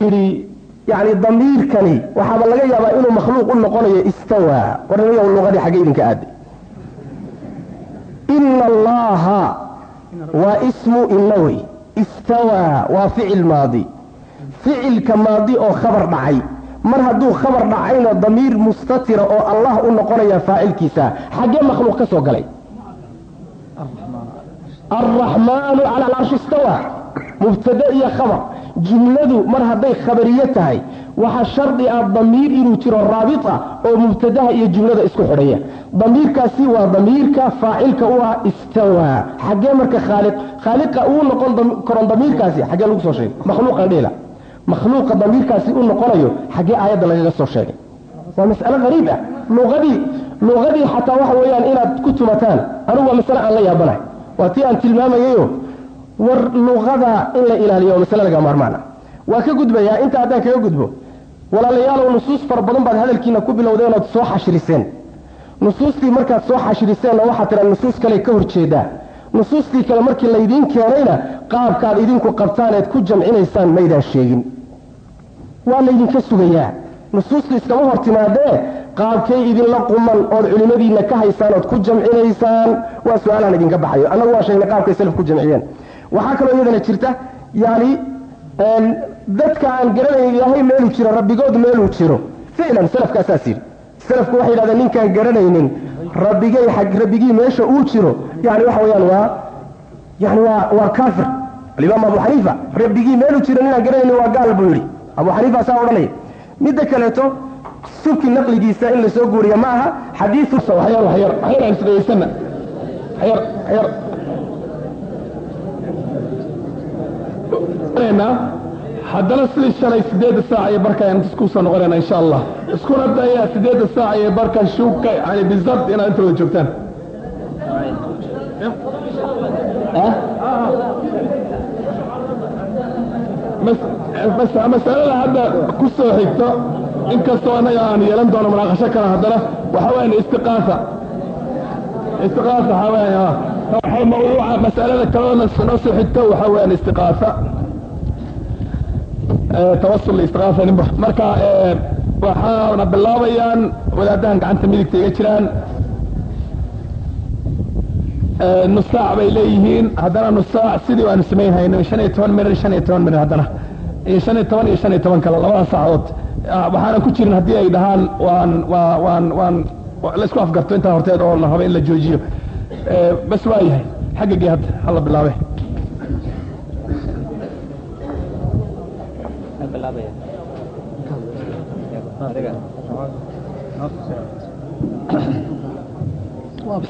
yidhi yani damiirkani waxaaba laga yaabaa inuu makhluuq u noqonayo istawaa warnimaya luqadii xagge idinka aaday ina allaha waa ismu ina wey waa ficil maadi. Ficilka maadi oo khabar dhacay. Mar hadduu khabar dhacayna damiir mustatira oo allah u noqonaya faacilkiisa xaggee makhluuq ka soo galay? Alraxmaanu cala alarshi istawa mubtade iyo khabar. Jumladu mar hadday khabariye tahay waxaa shardi ah damiir inuu jiro raabita oo mubtadaha iyo jumlada isku xidhaya. Damiirkaasi waa damiirka faacilka u ah istawaa xaggee marka khaaliq khaaliqa uu noqon karon damiirkaasi xaggee lagu soo sheegay. Makhluuqa dhela makhluuqa damiirkaasi u noqonayo xaggee aayadda lagaga soo sheegay. Waa mas'alo hariib ah. Luqadii luqadii xataa waxa weeyaan inaad ku tumataan anigu waa masale aan la yaabanahay. Waa tii aan tilmaamayayo war luqada in la ilaaliyo waa masale laga maarmaana. Waa ka gudbayaa inta haddaan kaga gudbo walaalayaalow nusuus fara badan baad hadalkiina ku bilowdeen ood soo xashriseen nusuustii markaad soo xashriseenna waxaad tiraa nusuus kale ka horjeedaa nusuustii kale markii laydiin keenayna qaabkaad idinku qabtaan eed ku jamcinaysaan maydaan sheegin. Waa laydinka sugayaa. Nusuustu iskama hor timaadee qaabkay idinla quman ood culimadiinna ka haysaan ood ku jamcinaysaan. Waa su'aalaan idinka baxayo. Annagu waa sheegnay qaabkay salaf ku jamciyeen waxaa kaloo iyadana jirta yani dadka aan garanayn ilaahay meeluu jiro rabbigood meeluu jiro. Ficlan salafkaasaas yidhi salafku waxay yidhahdeen ninkaan garanaynin rabbigay rabbigii meesha uu jiro. Yani waxa weyaan waa yani waa waa kaafir. Alimaam abu xaniifa rabbigii meeluu jiro ninaan garanaynin waa gaal buu yidhi. Abu xaniifa saa odhanaya. Midda kaleeto subki naqligiisa in la soo guuriya ma aha xadiiu waxyar waxyar waxyar aan isdhegeysana waxyar waxyar haddana sidii shalay sideedda saac iyo barka ayaan iskusoo noqonayna insha allah. Iskuna daya sideedda saac iyo barka shuuka yani bizabt inaad inta wada joogtaan. Masalada hadda ku soo xigto inkastoo annaga aan yeelan doono munaaqasho kale haddana waxa weyan istiqaasa istiqaasa waxa weyan mawduuca masalada kaloo noo soo xigto waxa weyan istiqaasa tawasul istiqaasa nimba marka waxaana bilaabayaan wadaadahan gacanta midigta iga jiraan nusaac bay leeyihiin. Haddana nusaac sidii waanu samayn hayno shan iyo toban minir shan iyo toban minir haddana. Iyo shan iyo toban iyo shan iyo toban kale labada saacadood waxaanan ku jirin haddii ay dhahaan waan waa waan waan la isku afgarto intaa horteed oo la rabo in la joojiyo. Bas waa yahay. Xagga gee hadda hala bilaabe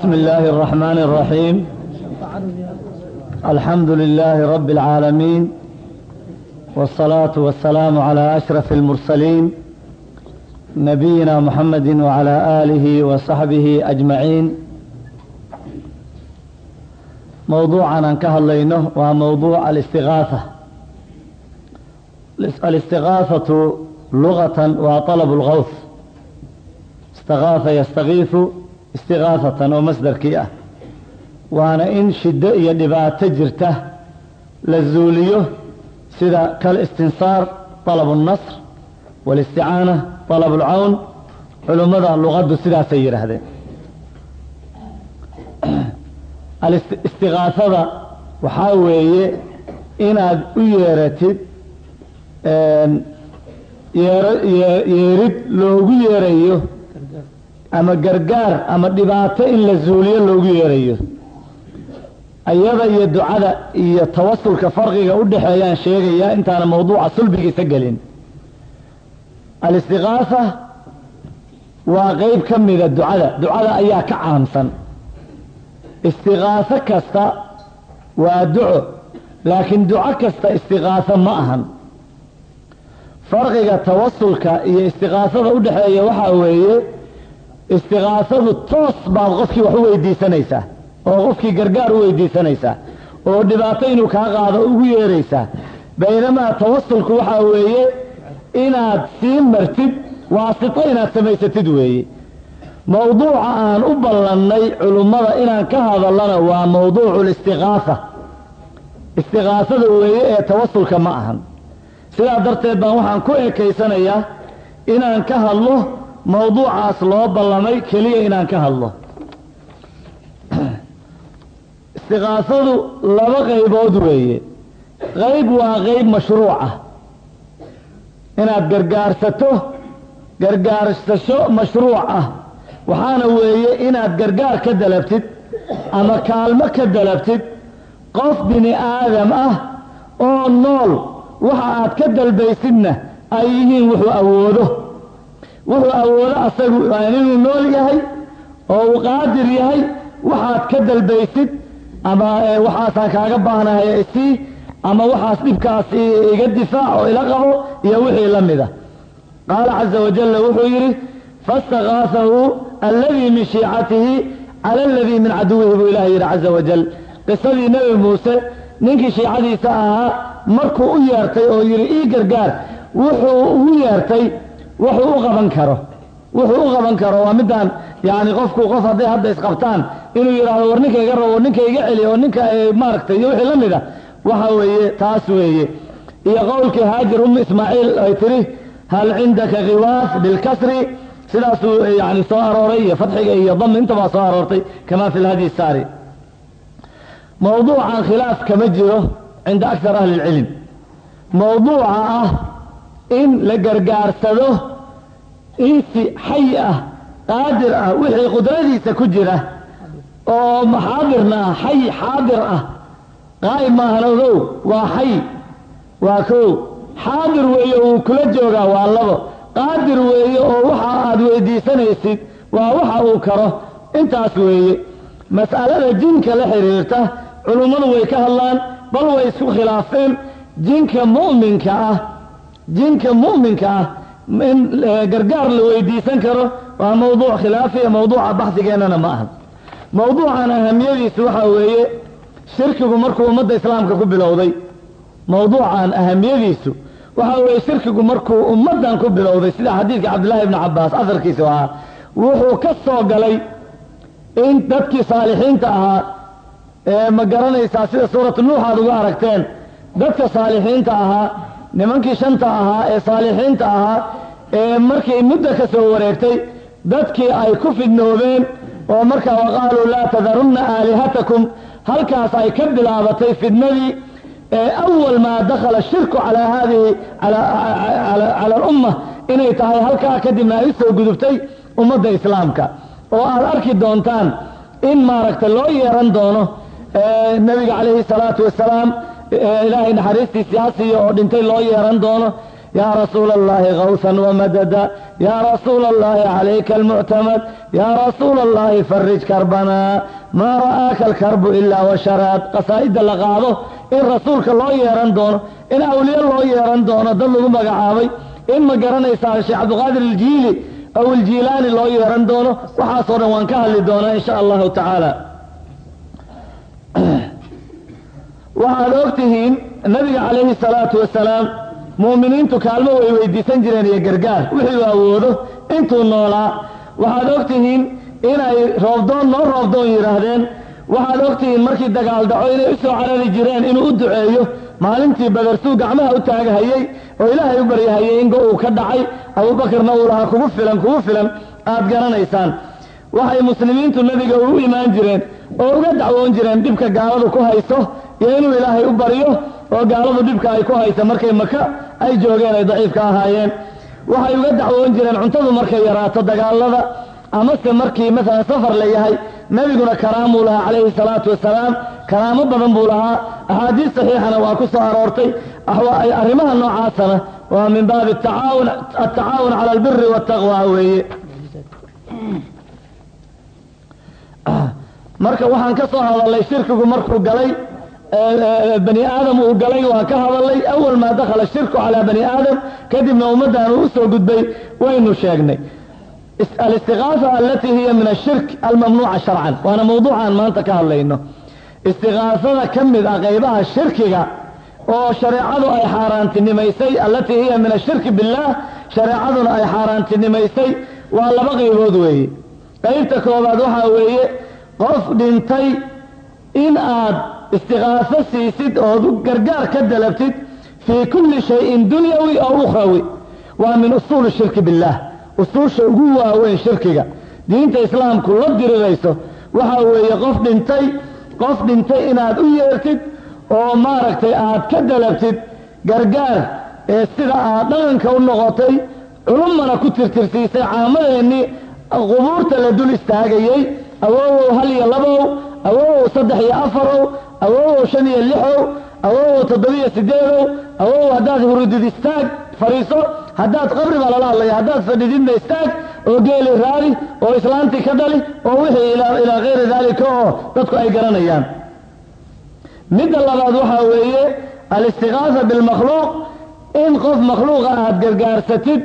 بسم الله الرحمن الرحيم الحمد لله رب العالمين والصلاة والسلام على أشرف المرسلين نبينا محمد وعلى آله وصحبه أجمعين موضوعنا كهلينه وموضوع الاستغاثة الاستغاثة لغة وطلب الغوث استغاث يستغيث istigaafatan oo masdarkii ah waana in shiddo iyo dhibaato jirta la zuuliyo sida kalistinsaar طalab الnasr wاlisticaana طalab اlcawn culummada luqaddu sidaasay yidhaahdeen istigaafada waxaa weeye inaad u yeeratid yeerid loogu yeerayo ama gargaar ama dhibaato in la zuuliyo loogu yeerayo. Ayada iyo ducada iyo tawasulka farqiga u dhexeeyaan sheegayaa intaana mawduuca sulbigiisa gelin. Alistiqaafa waa qeyb ka mida ducada. Ducada ayaa ka caamsan. Istiqaaso kasta waa duco laakiin duco kasta istiqaaso ma ahan. Farqiga tawasulka iyo istiqaasada u dhexeeya waxaa weeye istiqaasadu toos baad qofkii wax u weydiisanaysaa oo qofkii gargaar u weydiisanaysaa oo dhibaato inuu kaa qaado ugu yeeraysaa. Baynamaa tawasulku waxaa weeye inaad sii martid waasito inaad samaysatid weeye mawduuca aan u ballannay culummada inaan ka hadallana waa mawduucu listiqaasa istiqaasada weeye ee tawasulka ma ahan. Sidaa darteed baan waxaan ku ekaysanayaa inaan ka hadlo mawduucaas loo ballamay keliya inaan ka hadlo. Istiqaasadu laba qaybood weeye. Qayb waa qayb mashruuc ah. Inaad gargaarsato gargaarsasho mashruuc ah. Waxaana weeye inaad gargaar ka dalabtid ama kaalmo ka dalabtid qof bini aadam ah oo nool. Waxa aad ka dalbaysidna ay yihiin wuxuu awoodo wuxuu awoodo asagu inuu nool yahay oo uu qaadir yahay waxaad ka dalbaysid ama waxaasaan kaaga baahnahay isii ama waxaas dhibkaas iga difaac oo ila qabo iyo wixii la mida. Qaala caza wajalla wuxuu yidhi faاstakaafahu alladii min shiicatihi cala aladii min caduwihi buu ilahay yidhi caza wajal qisadii nebi muuse ninkii shiicadiisa ahaa markuu u yeertay oo yidhi ii gargaar wuxuu ugu yeertay wuxuu u qaban karo. Wuxuu u qaban karo waa midaan yani qofku qof hadday hadda isqabtaan inuu yidhaahdo war ninka rabo ninka iga celi oo ninka maaragtay iyo wixii la mida waxa weeye taas weeye. Iyo qowlkii haajir ummi ismaaciil ay tidhi hal cindaka khiwaas bilkasri sidaasuu yani soo arooray iyo fadxiga iyo dami intabaa soo aroortay kama fi lhadyi saari. Mawduucan khilaaf kama jiro cinda akar ahli اlcilm mawduuca ah in la gargaarsado insi xay ah qaadir ah wixii qudradiisa ku jira oo maxaadirna ah xay xaadir ah. Qaa'ib maahan ogow waa xay waa kow. Xaadir weeye uu kula joogaa waa labo. Qaadir weeye oo waxa aad weydiisanaysid waa waxa uu karo. Intaas weeye mas'alada jinka la xidhiirta culummadu way ka hadlaan bal way isku khilaafeen. Jinka mu'minka ah jinka mu'minka ah in gargaar la weydiisan karo waa mawduuc khilaafiya mawduuca baxsigeennana ma aha. Mawduucan ahamiyadiisu waxaa weeye shirkigu markuu ummadda islaamka ku bilowday mawduucan ahamiyadiisu waxaa weeye shirkigu markuu ummaddan ku bilowday sida xadiidka cabdillaahi ibni cabbaas asarkiisu ahaa wuxuu ka soo galay in dadkii saalixiinta ahaa ee ma garanaysaa sida suuratu nuux aad uga aragteen dadka saalixiinta ahaa nimankii shanta ahaa ee saalixiinta ahaa ee markii muddo ka soo wareegtay dadkii ay ku fidnoobeen oo markaa waqaaluu laa tadarunna aalihatakum halkaas ay ka bilaabatay fidnadii ee awal maa dakhala shirku calaa haadihi cala alumma inay tahay halkaa kadibna ay u soo gudubtay ummadda islaamka. Oo aad arki doontaan in maaragtay loo yeeran doono nebiga calayhi salaatu wasalaam ilaahay naxariistiisii ha oo dhintay loo yeeran doono. Yaa rasuula allahi kawsan wamadada yaa rasuula allahi calayka almuctamad yaa rasuula allahi farij karbanaa maa ra'aaka alkarbu ilaa washaraad qasaa'idda la qaado in rasuulka loo yeeran doono in awliye loo yeeran doono dad lagu magacaabay in ma garanaysaa sheekh cabdiqaadir aljiili aw iljiilaani loo yeeran doono. Waxaasoo dhan waan ka hadli doonaa in sha allahu tacaala waxaad og tihiin nabiga calayhi salaatu wasalaam mu'miniintu kaalmo way weydiisan jireen iyo gargaar wixii uu awoodo intuu noolaa. Waxaad og tihiin inay roobdoon noo roobdoon yidhaahdeen waxaad og tihiin markii dagaal dhaco inay u soo carari jireen inuu u duceeyo. Maalintii badarsuu gacmaha u taagahayey oo ilaahay u baryahayey in go uu ka dhacay. Abuubakarna uu lahaa kugu filan kugu filan aad garanaysaan. Waxay muslimiintu nebiga u imaan jireen oo uga dacwoon jireen dhibka gaaladu ku hayso iyo inuu ilaahay u baryo oo gaaladu dhibka ay ku haysa markay maka ay joogeen ay daciifka ahaayeen. Waxay uga dacwoon jireen cuntadu markay yaraato dagaalada amase markii masalan safar la yahay nebiguna karaamuu lahaa calayhi salaatu wasalaam karaamo badan buu lahaa. Axaadiis saxiixana waa ku soo aroortay. Arrimaha noocaasana waa min baabi atacaawun cala albiri waataqwa weeye. Marka waxaan ka soo hadalnay shirkigu markuu galay bani aadam uu galay waan ka hadalnay awal maa dakhala shirku calaa bani aadam kadibna ummaddan uu u soo gudbay waynu sheegnay. Alistiqaafa alatii hiya min ashirk almamnuuca sharcan waana mawduucaan maanta ka hadlayno. Istiqaafada ka mid ah qaybaha shirkiga oo shareecadu ay xaaraantinimaysay allatii hiya min ashirki billaah shareecaduna ay xaaraantinimaysay waa laba qaybood weeye. Qaybta koobaad waxaa weeye qof dhintay in istiqaafo siisid ood gargaar ka dalabtid fii kulli shayin dunyawi oo ukhrawi. Waa min usuuli shirki billaah usuusha ugu waaweyn shirkiga. Diinta islaamku la dirirayso. Waxa weeye qof dhintay qof dhintay inaad u yeertid oo maaragtay aad ka dalabtid gargaar ee sida aad dhaqanka u noqotay culummana ku tirtirsiisay caamadeennii qubuurta la dul istaagayey awowow hal iyo labow awowow saddex iyo afarow awowow shan iyo lixow awowow toddobiyo sideedow awowow haddaad hurudid istaag fadhiiso haddaad qabri baa lala hadlaya haddaad fadhididna istaag oo geeli raadi oo islaantii ka dhali oo wixii ilaa kayri daalika oo dadku ay garanayaan midda labaad waxaa weeye alistiqaasa bilmakhluuq in qof makhluuqa aad gargaarsatid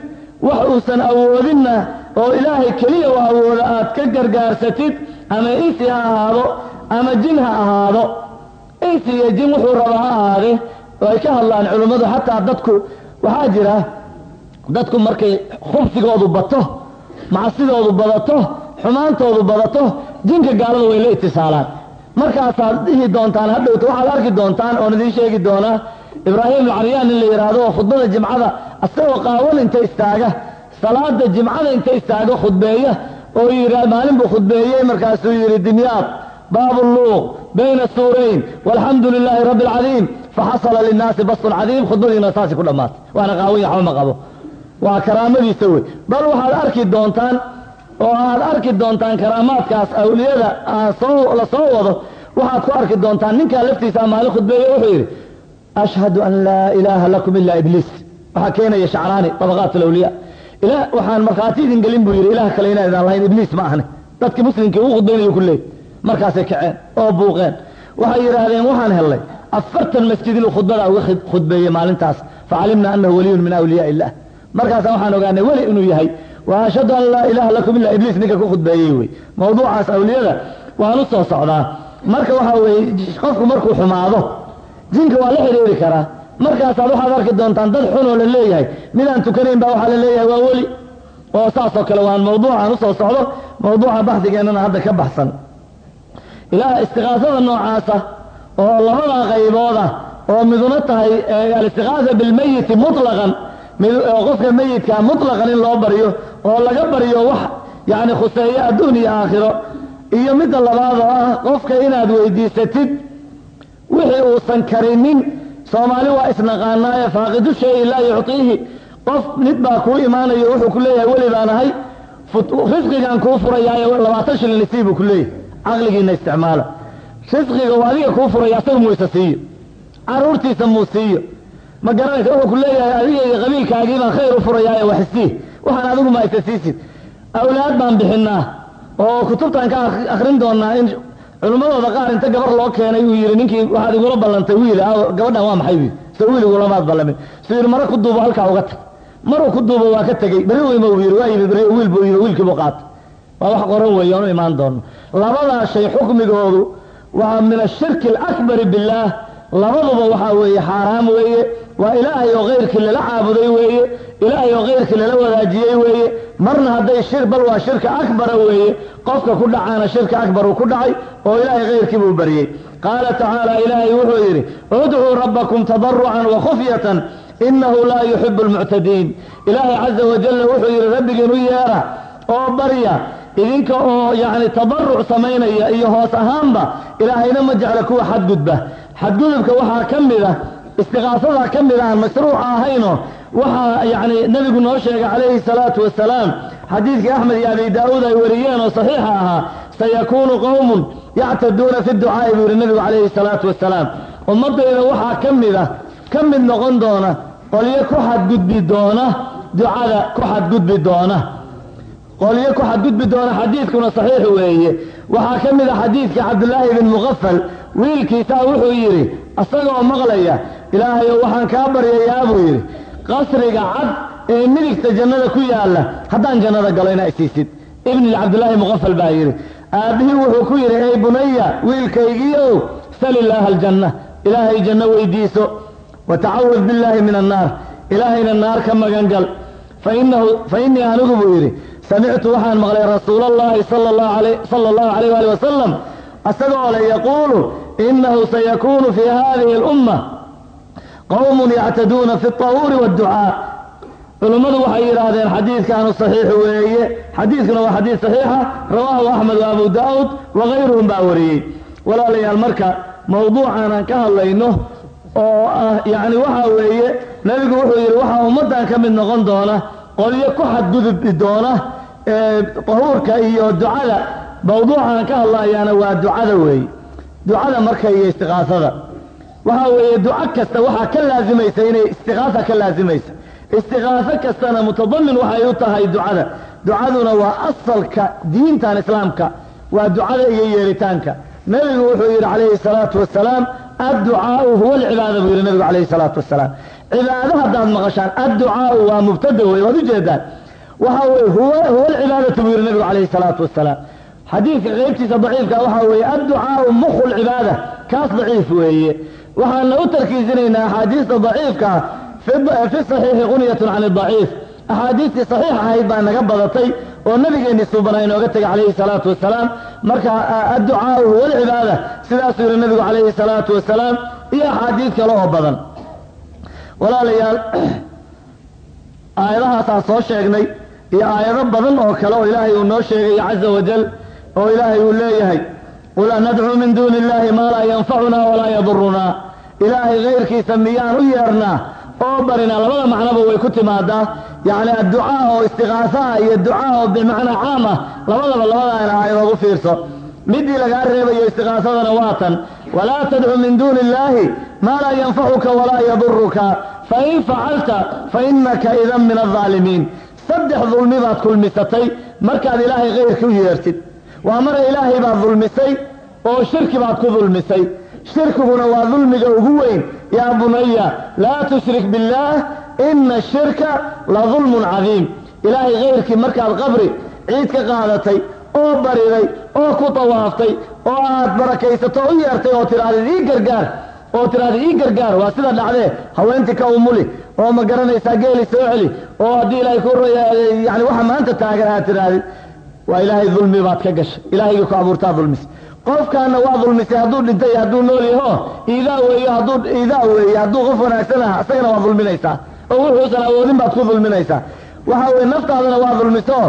wax uusan awoodinna oo ilaahay keliya u awoodo aad ka gargaarsatid ama insi ha ahaado ama jin ha ahaado insi iyo jin wuxuu raba ha ahaade oo ay ka hadlaan culimmadu xataa dadku waxaa jira dadku markay khubsigoodu bato macsidoodu badato xumaantoodu badato jinka gaalada way la itisaalaan. Markaasaad dhihi doontaan hadhowta waxaad arki doontaan oon idiin sheegi doonaa ibraahim alcaryaan in la yidhaahdo oo khudbada jimcada asagoo qaawan inta istaaga salaada jimcada inta istaago khudbeeya oo yidhi maalin buu khudbeeyey markaasuu yidhi dimyaad baabu luuq bayna suurayn walxamdu lilaahi rabbi alcadiim faxasala linnaasi bastun cadiim khudbadiina saasi ku dhammaatay waana qaawanya waxba ma qabo waa karaamadiisa wey bal waxaad arki doontaan oo aad arki doontaan karaamaadkaas awliyada la soo wado waxaad ku arki doontaan ninkaa laftiisa maalin khudbeeye wuxuu yidhi ashhadu an laa ilaaha lakum ilaa ibliis waxaa keenaya shacraani tabaqaat alawliya waxaan markhaati idin gelin buu yidhi ilaah kale inaan idaan lahayn ibliis ma ahne dadkii muslimkii uu khudbaynayo ku leey markaasay kaceen oo buuqeen. Waxay yidhaahdeen waxaan hellay afartan masjid inuu khudbada uga khudbeeyey maalintaas. Facalimna annahu waliyun min awliyaa illah. Markaasa waxaan ogaanay weli inuu yahay wa ashhadu an laa ilaaha lakum ilaa ibliis ninka ku khudbeeyey wey. Mawduucaas awliyada waan u soo socdaa. Marka waxaa weeye qofku markuu xumaado jinka waa la xidhiiri karaa. Markaasaad waxaad arki doontaan dad xunoo la leeyahay midaan tukanayn baa waxaa la leeyahay waa weli. Oo saasoo kale waan mawduucaan u soo socdo. Mawduuca baxdigeennana hadda ka baxsan ilaa istiqaasada noocaasa oo labadaa qaybooda oo miduna tahay alistiqaasa bilmeyiti mutlaqan oo qofka meyidkaa mutlaqan in loo baryo oo laga baryo wax yacni khuseeyo adduun iyo aakhiro. Iyo midda labaad oo ah qofka inaad weydiisatid wixii uusan karinin soomaali waa isnaqaanaaye faaqidu shayi laa yuctiihi. Qof mid baa kuu imaanayo wuxuu ku leeyahay weli baan ahay risqigaan kuu furayaayo labaatan shilin isii buu ku leeyahay caqligiina isticmaala. Risqiga uu adiga kuu furaya asaga muu isa siiyo. Caruurtiisa muu siiyo. Ma garanaysa wuxuu ku leeyahay adiga iyo qabiilkaagii baan khayr u furayaayo wax waxaan adigu ma isa siisid awlaad baan bixinaa oo kutubtaan ka akrin doonaa in culimmadooda qaar inta gabar loo keenay uu yidhi ninkii waxaad igula ballantay wiil gabadhan waa maxay? Wiil so wiil igulamaad ballamin. Suu mara ku duubo halkaa uga tag. Maruu ku duubo waa ka tegey. Beri weyma uu yidhi waa yimi beri wiil buu yidhi wiilkiibuu qaatay waa wax qoran weeye imaan doono labadaa shay xukmigoodu waa min ashirki alakbari billaah labaduba waxaa weeye xaaraam weeye. Waa ilaahay oo kayrkii lala caabuday weeye. Ilaahay oo kayrkii lala wadaajiyey weeye. Marna hadday shir bal waa shirka akbara weeye. Qofka ku dhacaana shirka akbar uu ku dhacay oo ilaahay kayrkii buu baryey. Qaala tacaala ilaahay wuxuu yidhi udcuu rabbakum tadarucan wa khufyatan inahu laa yuxibu almuctadiin ilaahay caza wajalla wuxuu yidhi rabbigiin u yeera oo barya idinka oo yacni tadaruc samaynaya iyo hoos ahaanba ilaahayna ma jecla kuwa xadgudba. Xadgudubka waxaa ka mid ah istiqaasadaa ka mid aan mashruuca ahayno waxaa yacni nebigu noo sheegay calayhi salaatu wasalaam xadiidkii axmed iyo abi daa'uud ay wariyeen oo saxiixa ahaa sayakuunu qowmun yactaduuna fi ducaa'i buu yihi nebigu calayhi salaatu wasalaam ummaddayda waxaa ka mid ah ka mid noqon doona qolyo ku xadgudbi doona ducada ku xadgudbi doona qolyo ku xadgudbi doona xadiidkuna saxiix weeye. Waxaa ka mid a xadiidka cabdulaahi bin muqafal wiilkiisaa wuxuu yidhi isagoo maqlaya ilaahayow waxaan kaa baryayaa buu yidhi. Qasriga cad ee midigta jannada ku yaalla haddaan jannada galo inaa isiisid. Ibni cabdulaahi muqafal baa yidhi. Aabbihii wuxuu ku yidhi ey bunaya wiilkaygiiow sal ilaaha aljanna ilaahay janno weydiiso. Watacawad billaahi min annaar ilaahayna naar ka magan gal fa innii anigu buu yidhi samictu waxaan maqlay rasuula allahi sala allahu alayh waali wasalam asagoo le yaquulu inahu sayakuunu fii hadihi alumma qowmun yactaduuna fi اطahuuri wاdducaa culummadu waxay yidhaahdeen xadiidkaanu saxiix weeye xadiidkuna waa xadiid saxiixa rawaahu axmed wa abu daa'uud wakayruhum baa wariyey walaalayaal marka mawduucan aan ka hadlayno oo ah yacni waxa weeye nebigu wuxuu yidhi waxaa ummaddan ka mid noqon doona qolyo ku xadgudubi doona tahuurka iyo ducada. Mawduucan ka hadlayaana waa ducada weeye ducada marka iyo istiqaasada. Waxa weeye duco kasta waxaa ka laazimaysa inay istiqaasa ka laazimaysa istiqaaso kastana mutadamin waxay u tahay ducada. Ducaduna waa asalka diintan islaamka waa ducada iyo yeeritaanka nebigu wuxuu yidhi calayhi salaatu wasalaam adducaau huwa alcibaada buu yidhi nebigu calayhi salaatu wasalaam cibaado haddaad maqashaan adducaau waa mubtada wey waad ujeedaan waxa weye huwa huwa alcibaadatu buu yidhi nebigu calayhi salaatu wasalaam xadiidka qeybtiisa daciifka waxa weeye adducaau mukhu lcibaada kaas daciif weeye. Waxaana u tarkiisinaynaa axaadiista daciifka fi saxiixi qunyatun can daciif. Axaadiistii saxiix ahayd baa naga badatay oo nabigeenni suubana inooga tegay calayhi salaatu wasalaam marka adducaau huwa alcibaada sidaasuu yihi nabigu calayhi salaatu wasalaam iyo axaadiis kale oo badan walaalayaal aayadahaasaan soo sheegnay iyo aayado badan oo kale oo ilaahay uu noo sheegay caza wajal oo ilaahay uu leeyahay. Qul anadcuu min duuni illahi maa laa yanfacunaa walaa yadurunaa ilaahay kayrkiisa miyaan u yeernaa oo barinaa labada macnoba way ku timaadaa. Yacni adducaa oo istiqaasaha iyo ducaa oo bimacnaa caam ah labadaba labadaana aayadood u fiirso. Midii lagaa reebayo istiqaasadana waa tan. Walaa tadcu min duuni illaahi maa laa yanfacuka walaa yaduruka fain facalta fa inaka idan min aldaalimiin saddex dulmi baad kulmisatay markaad ilaahay kayrka u yeertid waa mara ilaahay baad dulmisay oo shirki baad ku dulmisay shirkiguna waa dulmiga ugu weyn yaa bunaya laa tushrik billaah ina ashirka la dulmun cadiim ilaahay kayrkii markaad qabri ciid ka qaadatay oo bariday oo ku tawaaftay oo aad barakaysato u yeertay oo tidhahdid ii gargaar oo tidhahdid ii gargaar waa sida dhacdee haweentii ka umuli oo ma garanaysaa geeli soo celi oo haddii ilaahay yani waxa maanta taagan aad tidhaahdid waa ilaahay dulmi baad ka gashay ilaahayga ku abuurtaa dulmis. Qofkaana waa dulmisay hadduu dhintay hadduu nool yaho iidaa weeye hadduu iidaa weeye hadduu qof wanaagsan aha isagana waa dulminaysaa oo wuxuusan awoodin baad ku dulminaysaa waxa weye naftaadana waa dulmiso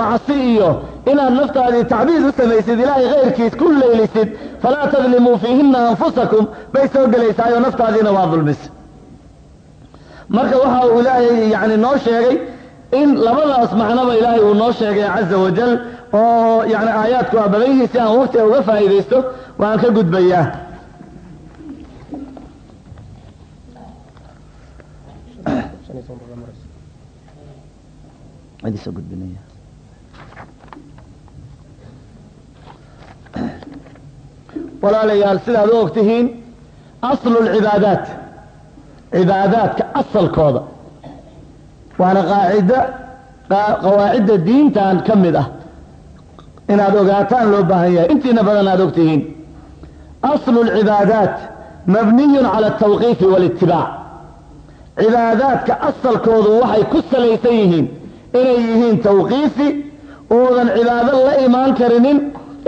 macsi iyo inaad naftaadii tacbiid u samaysid ilaahay kayrkiis ku leylisid falaa tadlimuu fiihina anfusakum bay soo gelaysaayoo naftaadiina waa dulmisay marka waxa uu ilaahay yani noo sheegay in labadaas macnoba ilaahay uu noo sheegay caza wajal oo yani aayaadku waa badan si aan waqtiga uga faa'iidaysto waan ka gudbayaa walaalayaal sidaad u ogtihiin aslu lcibaadaat cibaadaadka asalkooda waana qaacida qawaacidda diintan ka mid ah. Inaad ogaataan loo baahan yahay. Intiina badan aad ogtihiin. Aslu lcibaadaat mabniyun cala altawqiifi walitibaac cibaadaadka asalkoodu waxay ku salaysan yihiin inay yihiin tawqiifi uudan cibaado la imaan karinin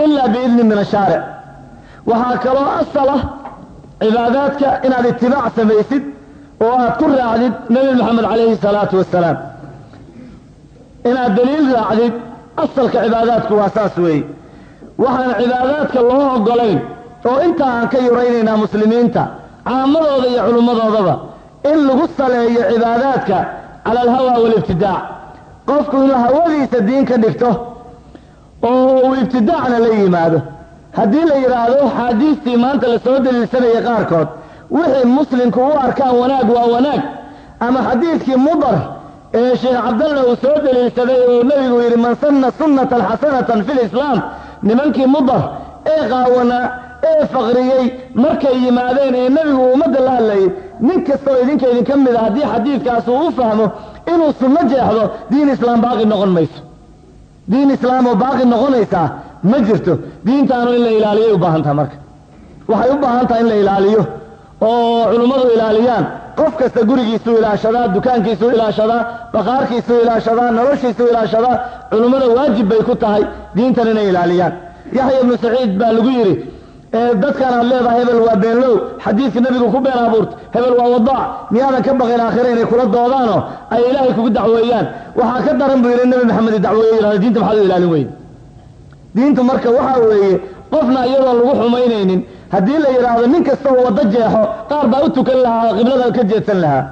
ilaa biidni min ashaaric waxaa kaloo asal ah cibaadaadka inaad itibaac samaysid oo aad ku raacdid nebi moxamed calayhi salaatu wasalaam inaad daliil raacdid asalka cibaadaadku waa saas weeye. Waxaan cibaadaadka loo ogolayn oo intaa aan ka yuraynaynaa muslimiinta caamadooda iyo culummadoodaba in lagu saleeyo cibaadaadka cala alhawa waalibtidaac qofku inuu hawadiisa diin ka dhigto oo uu ibtidaacna la yimaado. Haddii la yidhaahdo xaadiistii maanta la soo daliilsanayay qaarkood wixii muslimku u arkaan wanaag waa wanaag ama xadiidkii mudar ee sheekh cabdalla uu soo daliilsaday oo nebigu yidhi man sanna sunnatan xasanatan fi lislaam nimankii mudar ee qaawanaa ee faqriyey markay yimaadeen ee nebigu ummadda la hadlayay nin kastoo idinka idinka mid a haddii xadiidkaas uu u fahmo inuu sunno jeexdo diin islaam baaqi noqon mayso. Diin islaam oo baaqi noqonaysaa ma jirto. Diintaanu in la ilaaliyay u baahan taha marka. Waxay u baahan taha in la ilaaliyo oo culummadu ilaaliyaan. Qof kasta gurigiisuu ilaashadaa dukaankiisuu ilaashadaa baqaarkiisuu ilaashadaa noloshiisuu ilaashadaa culummada waajib bay ku tahay diintan inay ilaaliyaan. Yaxya ibnu saciid baa lagu yidhi ee dadkan aad leedahay hebel waa beenlow. Xadiidka nebigu ku been abuurta hebel waa wadaac. Miyaadan ka baqin aakhira inay kula doodaanoo? Ay ilaahay kugu dacweeyaan waxaa ka daran buu yidhi nebi maxamed dacweeye diinta maxaad u ilaalin weyde diintu marka waxaa weeye qofna iyadoon lagu xumaynaynin haddii la yidhaahdo nin kasta oo waddo jeexo qaar baa u tukan lahaa qiblada ka jeedsan lahaa.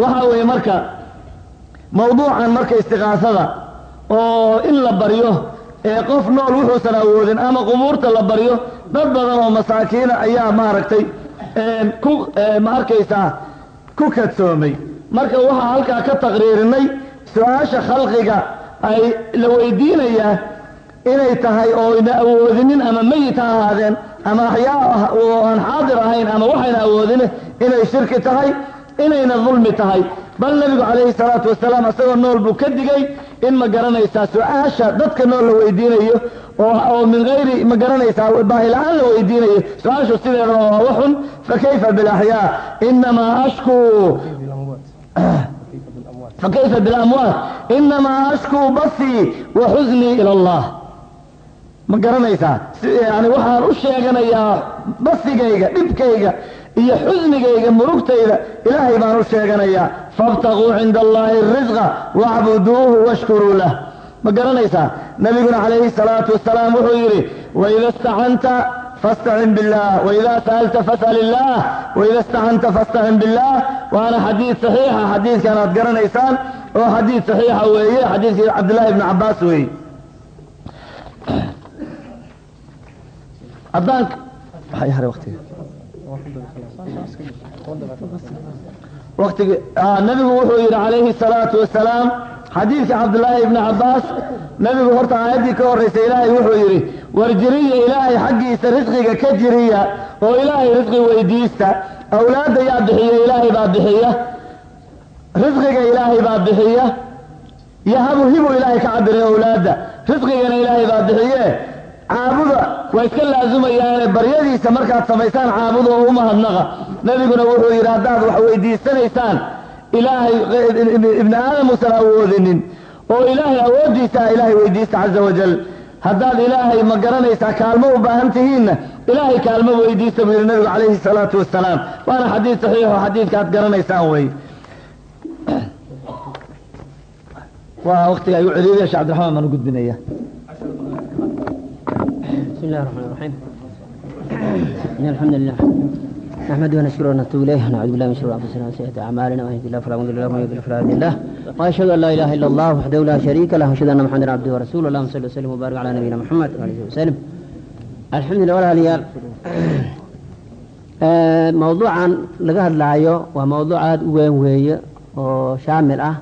Waxaa weeye marka mawduucan marka istiqaasada oo in la baryo ee qof nool wuxuusan awoodin ama qubuurta la baryo dad badan oo masaakiina ayaa maaragtay ku ma arkaysaa ku kadsoomay. Marka waxaa halkaa ka taqriirinay su'aasha khalqiga ay la weydiinayaa inay tahay oo ina awoodinin ama meyit ha ahaadeen ama axyaa oo aan xaadir ahayn ama waxayna awoodin inay shirki tahay inayna dulmi tahay. Bal nebigu calayhi salaatu wasalaam isagoo nool buu ka digay in ma garanaysaa su'aasha dadka nool la weydiinayo oo min hayri ma garanaysaa baahi la'aan la weydiinayo. Su'aashu sideeda waa? Waxun fakayfa bilaxyaa inamaa ashkuu fakayfa bilamwaat inamaa ashkuu basii wa xusnii ila allah. Ma garanaysaa? Yani waxaan u sheeganayaa basigayga dhibkayga iyo xusnigayga murugtayda ilaahay baan u sheeganayaa faاbtaquu cinda allahi risqa wacbuduuhu washkuruu lah ma garanaysaa nabiguna calayhi salaatu wasalaam wuxuu yidhi waida stacanta fastacin biاllah waida sa'alta fas'al illaah waida stacanta fastacin biاllah waana xadiid saxiixa xadiidkan aad garanaysaan oo xadiid saxiixa weeye xadiidkii cabdillahi ibni cabaas weeye haddaan waqtiga waqtigi nabigu wuxuu yidhi calayhi salaatu wasalaam xadiidka cabdullaahi ibni cabbaas nebigu horta aayaddii ka horraysay ilaahay wuxuu yidhi war jiriya ilaahay xaggiisa risqiga ka jiriya oo ilaahay risqi weydiista. Awlaadda yaa bixiya ilaahay baa bixiya. Risqiga ilaahay baa bixiya. Yahabu hibu ilaahay ka cabiray awlaadda. Risqigana ilaahay baa bixiye caabuda waa iska laazumayaane baryadiisa markaad samaysaan caabuda oo u mahadnaqa. Nebiguna wuxuu yidhi haddaad wax weydiisanaysaan ilaahay ibni aadam uusan awoodinin oo ilaahay awooddiisa ah ilaahay weydiista caza wajal haddaad ilaahay ma garanaysaa kaalmo u baahan tihiinna ilaahay kaalmo weydiista buu yidhi nabigu calayhi salaatu wasalaam waana xadiid saxiixo xadiidka aad garanaysaan wey waa waqtiga ay u celiyaya shee cabdiraxmaan baan u gudbinaya بسم الله الرحمن الرحيم. إن الحمد لله نحمده ونشكره ونتوب إليه ونعوذ بالله من شرور أنفسنا وسيئات أعمالنا. ومن يهد الله فلا مضل له ومن يضلل فلا هادي له. وأشهد أن لا إله إلا الله وحده لا شريك له. وأشهد أن محمدا عبده ورسوله. اللهم صل وسلم وبارك على نبينا محمد وعلى وسلم. الحمد لله ولا ليال موضوعا laga hadlaayo waa mawduuc aada u weyn weeye oo shaamil ah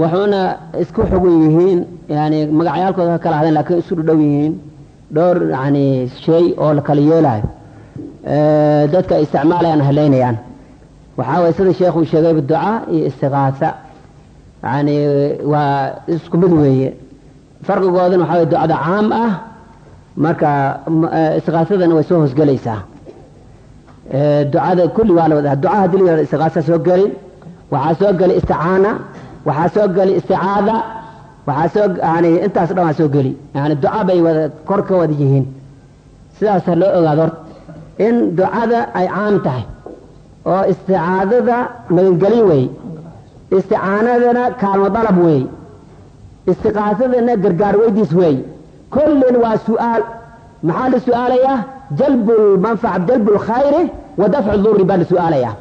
wuxuuna isku xugun yihiin yani magacyaalkooda ka kala hadeen laakiin isu dhow yihiin dhowr yani shay oo la kala yeelayo dadka ay isticmaalayaan haleynayaan waxaa waye sida sheekhu sheegayba duca iyo istiqaasa. Yani waa isku mid weeye. Farqigoodana waxaa waye ducada caam ah marka istiqaasadana way soo hoosgelaysaa ducada kulli waa la wada duca haddii la yihahdo istiqaasa soo gelin waxaa soo geli isticaana waxaa soo geli isticaada waxaa soo yani intaas dhan waa soo geli. Yani duca bay wada kor ka wada yihiin. Sidaasa loo ogaado horta in ducada ay caam tahay oo isticaadada magangelin wey isticaanadana kaalmo dalab wey istiqaasadana gargaar weydiis wey kullin waa su'aal maxaa la su'aalayaa? Jalbu lmanfac jalbu lkhayri wa dafcu duri baa la su'aalayaa.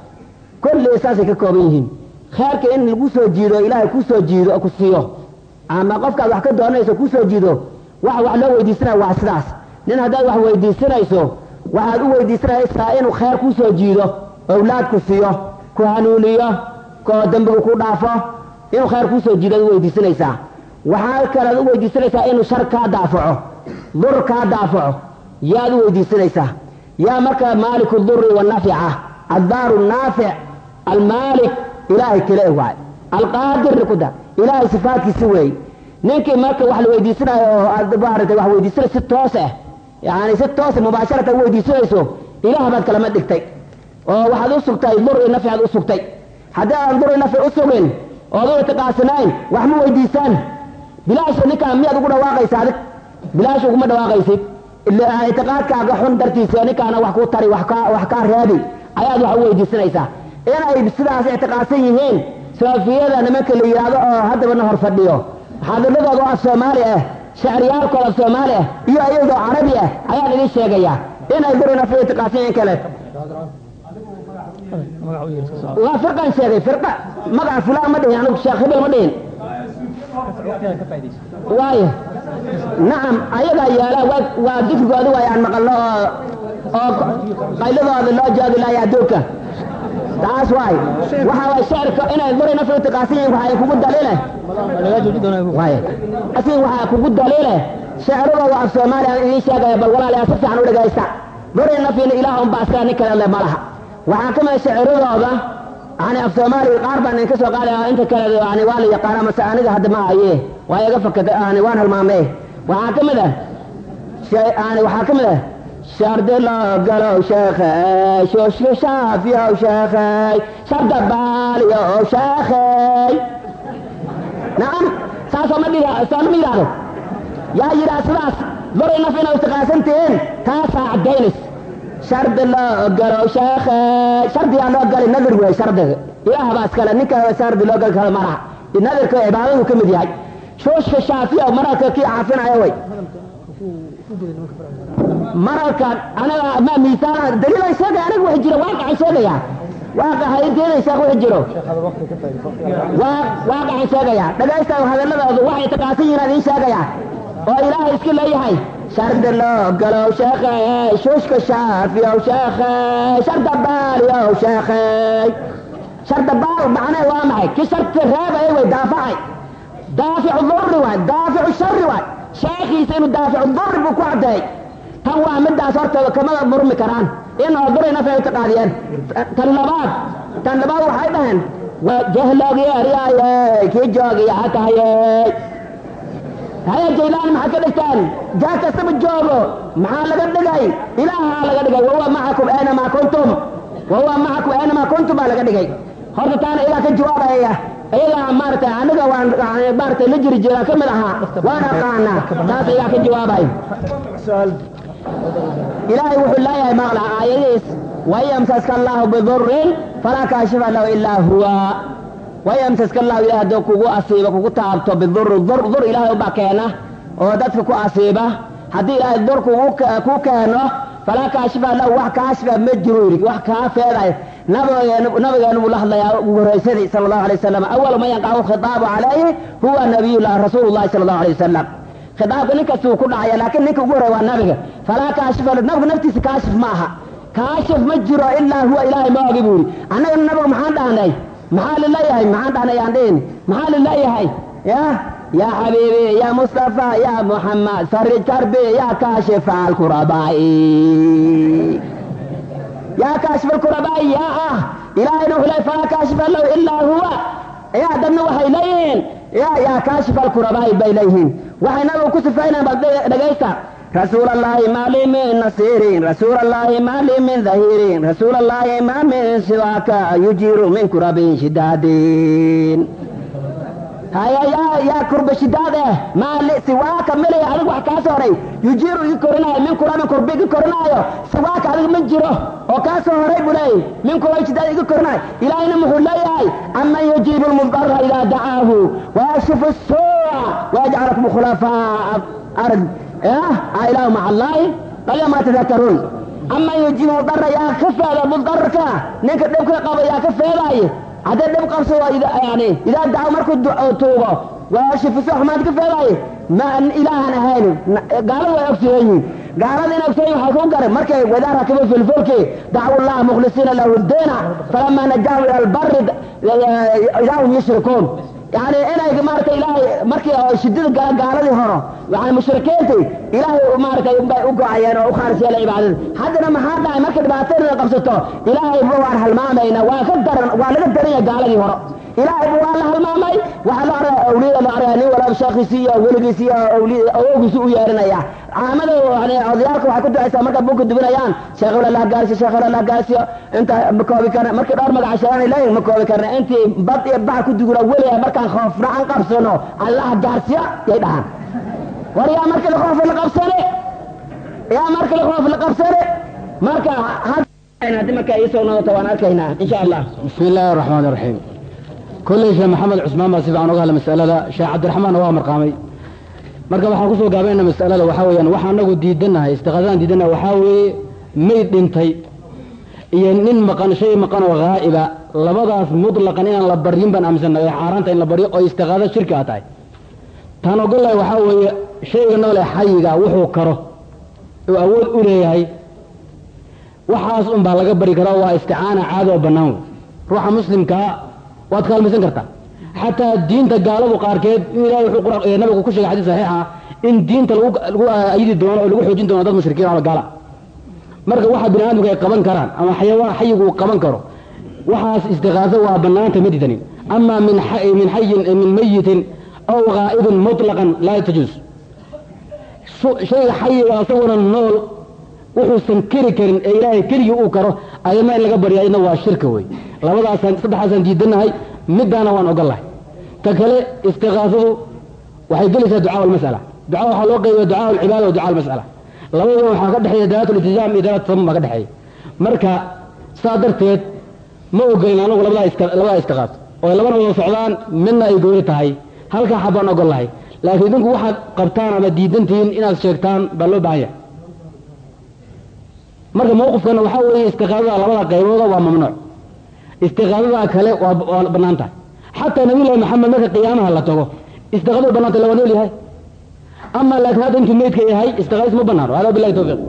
Kulli saasay ka kooban yihiin. Kheerka in lagu soo jiido ilaahay ku soo jiido oo ku siiyo ama qofkaad wax ka doonayso ku soo jiido wax loo weydiisanaya waa sidaas. Nin haddaad wax weydiisanayso waxaad u weydiisanaysaa inuu khayr ku soo jiido owlaad ku siiyo ku hanuuniyo koo dembiga ku dhaafo inuu khayr ku soo jiido ad u weydiisanaysaa. Waxaa kalead u weydiisanaysaa inuu shar kaa daafaco dur kaa daafaco yaad u weydiisanaysaa. Yaa marka maaliku duri wanafca addaaru naafic almaalik ilaahay kale waay alqaadirna ku dar ilaahay sifaadkiisi weey. Ninkii marka wax la weydiisanayo oo aad maaragtay wax weydiisanay si toos ah. Yani si toosa mubaasharatan u weydiisanayso ilaah baad kalama dhigtay. Oo waxaad u dur iyo nafci aad u sugtay. Haddii aadan dur iyo nafci u sugin itiqaasanayn wax ma weydiisaan. Bilaasha ninkaan miyaad ugu dhawaaqaysa adig? Bilaash uguma dhawaaqaysid. Ictiqaadkaaga xun dartiisa ninkaana wax ku tari wax kaa reebi ayaad wax u weydiisanaysaa. Inay sidaas ictiqaadsan yihiin soofiyada nimanka la yidhaahdo oo haddaba na hor fadhiyo. Xaadiladooda oo af soomaali ah shacriyaalkooda soomaali ah iyo iyagoo carabi ah. Ayaan idin sheegayaa inay durinaf ictiqaadsan yihiin kale. Waa firqan sheegay firqa. Magaca fulaan ma dhihin anigu sheekh hebel ma dhihin. Waayo nacam ayagaa yeela waa dikrigooda waay aan maqalno oo oo qayladooda loo joogi laaya adduunka taas waay waxa waay shacirka inay durina fi itiqaasan yihiin waxay kugu daliile waay asin waxaa kugu daliile shacirada af soomaaliya idiin sheegaya bal walaalayaa si fiican u dhegaysta durina fiina ilaah unba askara nin kale le ma laha waxaa ka mida shaciradooda yani af soomaaliya qaar baan idinka soo qaadaya inta kale yani waa la yaqaana mase aniga hadda ma haye waa iga fakata yani waan halmaamay. Waxaa ka mid ah yani waxaa ka mid ah shardi loo galow sheekhay shushka shaafiyow sheekhay sharda baaliyow sheekhay nacam saasoo ma dhiga saama ma yidhahdo yaa yidhaha sidaas duray naf inay istiqaasan tihiin taasaa caddaynaysa shardi loo galo sheekhay shardigaa loo galay nadir wey shardiga ilaah baa iskale ninka shardi loo gali karo malaha nadirka cibaadadu ka mid yahay shuushka shaafiya mararka kii caafinaya way mararka anaga ma miisaan daliilan sheegaya aniga wax jiro waaqicay sheegaya waaqaca inteeday sheekh wax jiro. Waaqicay sheegaya dhagaysta hadalladoodu waxay taqaasan yihiin idiin sheegaya oo ilaahay iska leeyahay. Shardi loo galow sheekhay shuushka shaafiyow sheekhay sharda baaliyow sheekhay sharda baal macnee waa maxay? Ki sharti reebaya way daafacay. Daaficu durri waay daaficu shari waay sheekhiisa inuu daaficu durri buu ku caddeey tan waa midaas horta kamada murmi karaan. In oo duray nafay ictiqaadiyeen tan labaad tan labaad waxay dhaheen jahlogyeeryaayey kii joogiyaa tahayey haya jaylaan maxaad ka dhigteen jaa kastaba joogo. Maxaa laga dhigay? Ilaahaa laga dhigay. Wahuwa macakum aynamaa kuntum. Wahuwa macakum aynamaa kuntum baa laga dhigay. Horta taana iyaa ka jawaabaya iyagaa maaragtay aniga waan maaragtay la jiri jiraan ka mid ahaa. Waan aqaanaa taas iyaa ka jawaabay. Ilaahay wuxuu leeyahay maqla aayadiis wayamsaska allahu bidurin falaa kaashifa lahu ilaa huwa. Wayamsaska allahu ilahay hadduu kugu asiibo kugu taabto biduri dur dur ilaahay ubaa keena oo dadka ku asiiba. Haddii ilaahay dur kugu ku keeno falaa kaashifa lahu wax kaashifa ma jiro. Yidhi wax kaa feeday nabigeenu buu la hadlayaa ugu horaysadii sal allahu alay wasalam awalu man yanqacu khitaabu calayhi huwa nabiyullah rasuulu llahi sala allahu alay wasalam khitaabka nin kastuu ku dhacaya laakiin ninka ugu horey waa nabiga. Falaa kaashifa nabiga naftiisa kaashif ma aha. Kaashif ma jiro ilaa huwa ilaahay ma ogi buu yidhi annagana nabiga maxaan dhahnay? Maxaa lilayahay maxaan dhahnay aan dhihin. Maxaa lilayahay yah yaa xabiibi ya mustafa ya muxamed sari jarbi ya kaashifa alkurabaa'i يا كاشف الكرباء يا آه. إلهي نوح لا كاشف له إلا هو. يا دم وحي لين. يا يا كاشف الكرباء بيليهن وحي نبو كسفين دقيتا رسول الله ما لي من نصير رسول الله ما لي من ظهير رسول الله ما من سواك يجير من كرب شدادين. yaa kurbashidaad eh maali siwaaka milay adigu wax kaa horay yujiiru igi korinaayo min kulamin kurbi igi korinaayo. Siwaaka adigu ma jiro oo kaa horay buu leeyay min kulabashidaad igi korinaayo. Ilaahayna muxuu leeyahay aman yujiibu lmudara idaa dacaahu wayashifu suuca wayajcalakum khulafaa ard eh, a ilaahu maca allaahi maa tadakaruun aman yujiibu mudara yaa ka feeda mudarka ninka dhibka qaba yaa ka feedaaye hadday dhib qabso waa yani idaa daco markuu tuugo waa shifiso xumaad ka feedaye ma ilaahan ahaynin gaalada way ogsiyan yihiin. Gaalada in ogsiyan waxay ku garan markay wadaa rakibo filfulki dacwu llaha mukhlisiina lahu ddiina falama najahu ila albari idaa hum yushrikuun yani inay maarata ilaahay markii shidada gaaladii horo yani mushrikiintii ilaahay maarata bay u go'ayeen oo u khaalis yeela cibaadada haddana maxaa dhacay markay dhibaatadana qabsato ilaahay bu waan halmaamaynaa waa ka daran waa laga daranya gaaladii horo. Ilaahay bu waa la halmaamay waxaa loo argaa awliyada loo argaa nin walaaba sheekhiisi iyo weligiisi iyo awliyada awowgiisi u yeerinaya caamada odayaalka waxay ku ducaysaa markaad buka dubinayaan. Sheekhulallah gaarsiyo sheekhulallah gaarsiyo inta ma koobi karna markii dhowr magaca sheegaan leeyihiin ma koobi karna intii bad iyo bax ku duguna weliya markaan khoofna aan qabsano allah gaarsiyo yay dhahaan. War yaa markii la khoof la qabsane yaa markii la khoof la qabsane marka haddii markaa ii soo noqoto waan arkaynaa insha allah bismi illaahi raxmaani raxiim kullay sheekh maxamed cusmaan baa si fiican uga hadla mas'alada. Sheekh cabdiraxmaan waa marqaamay marka waxaan ku soo gaabayna mas'alada waxaa weeyaan waxa anagu diidanahay istiqaadaan diidanahay waxaa weeye mayd dhintay. Iyo nin maqan shay maqan oo haa'iba labadaas mutlaqan inaan la baryin baan aaminsannahay ee xaaraanta in la baryo oo istiqaado shirki a tahay. Taan ogolahay waxaa weeye shayga noole xayiga wuxuu karo oo awood u leeyahay. Waxaas un baa laga bari karaa waa isticaana caadi oo bannaan. Ruuxa muslimkaa waad kaalmaysan kartaa xataa diinta gaaladu qaarkeed in nabigu ku sheegay xadiis saxiixa in diinta lagu lagu ayidi doono oo lagu xoojin doono dad mushrikiin oo gaala. Marka waxa bini aadamku ay qaban karaan ama xayawaan xayigu uu qaban karo waxaas istiqaaso waa bannaanta ma didanin ama min xa- min xayin min mayitin aw ghaa'ibin mutlaqan laa tajuus shayga xayiga asaguna nool wuxuusan keri karin ee ilaahay keligii uu karo ayadna in laga barya waa shirka wey. Labadaasaan saddexaasaan diidanahay midaana waan ogolahay ta kale istiqaasadu waxay gelaysaa ducaa almas'ala ducaa waxaa loo qeybiya ducaa alcibaada wa ducaa almas'ala labadaba waxaa ka dhexeeya dalaat ultizaam iyo dalaat tamam baa ka dhexeeya. Marka saa darteed ma ogolin anagu labadaa iska labadaa istiqaaso oo labana wada socdaan midna ay gooni tahay. Halkaa xabaan ogolahay laakiin idinku waxaad qabtaan ama diidantihiin inaad sheegtaan baa loo baahan yahay. Marka mawqifkana waxaa weeye istiqaadada labada qaybooda waa mamnuuc. Istiqaadada kale waa bannaan tahay xataa nabiyullahi maxamed marka qiyaamaha la tago istiqaadada bannaan tahay la waa nool yahay ama laakiin hadda intuu meydka yahay istiqaadis ma banaano hada billahi tawfiiq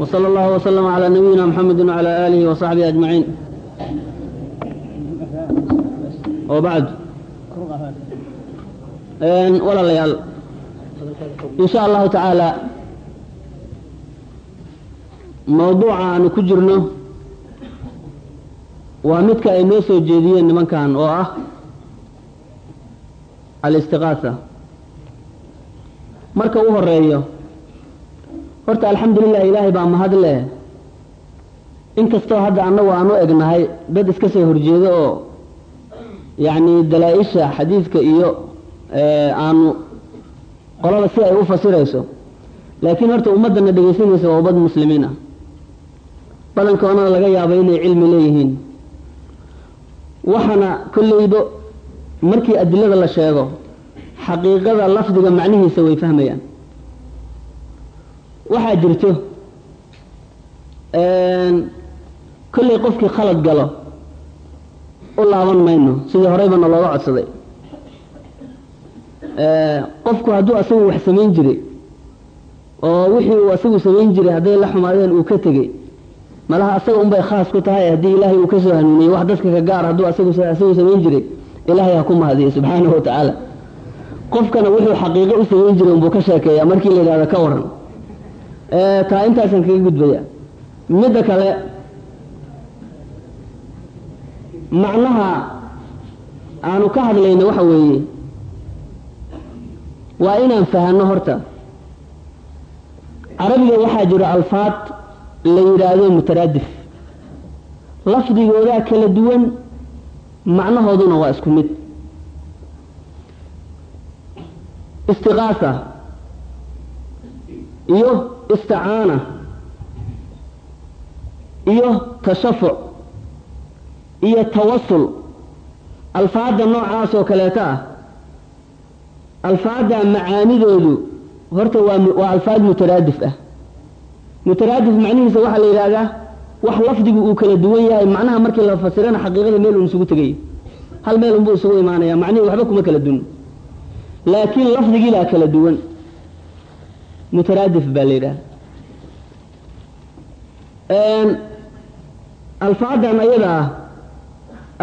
وصلى الله وسلم على نبينا محمد وعلى آله وصحبه أجمعين وبعد إن ولا ليال إن شاء الله تعالى موضوع أن كجرنا waa midka ay noo soo jeediyeen nimankan oo ah alistiqaasa. Marka u horeeyo horta alxamdulilah ilaahay baa mahad leh inkastoo hadda annagu aan u egnahay dad iska soo horjeedo oo yacni dalaa-isha xadiidka iyo eh, aanu qolada si ay u fasirayso. Laakiin horta ummaddana dhegaysanaysa waa ubad muslimiin ah. Badankoonana laga yaabo inay cilmi leeyihiin waxaana kolleyba markii adilada la sheego xaqiiqada lafdiga macnihiisa way fahmayaan. Waxaa jirto kolley qofkii khalad galo u laaban mayno sidii horeyba na looga codsaday. Qofku hadduu asagu wax samayn jiray oo wixii uu asagu samayn jiray hadday la xumaadeen uu ka tegey malaha asaga unbay khaas ku tahay haddii ilaahay uu ka soo hanuuniyey wax dadka ka gaar hadduu asagu samayn jiray ilaahay ha ku mahadiyo subxaanahu wa tacaala qofkana wuxuu xaqiiqo u samayn jiray unbuu ka sheekeeyaa markii la yidhahdo ka waran taa intaasaan kaga gudbaya. Midda kale macnaha aanu ka hadlayno waxa weeye waa inaan fahanno horta. Carabiga waxaa jiro alfaad la yidhaahdo mutaraadif. Lafdigoodaa kala duwan macnahooduna waa isku mid. Istiqaasa iyo isticaana iyo tashafuc iyo tawasul alfaadda noocaas oo kaleeto ah alfaadda macaanidoodu horta waa waa alfaad mutaraadif ah mutaraadif macnihiisa waxaa la yidhaahdaa wax lafdigu uu kala duwan yahay macnaha markii la fasirana xaqiiqada meel uun isugu tegay. Hal meel unbuu isugu imaanaya macnihii waxba kuma kala dun laakiin lafdigii baa kala duwan. Mutaraadif baa la yidhaha alfaadan ayada ah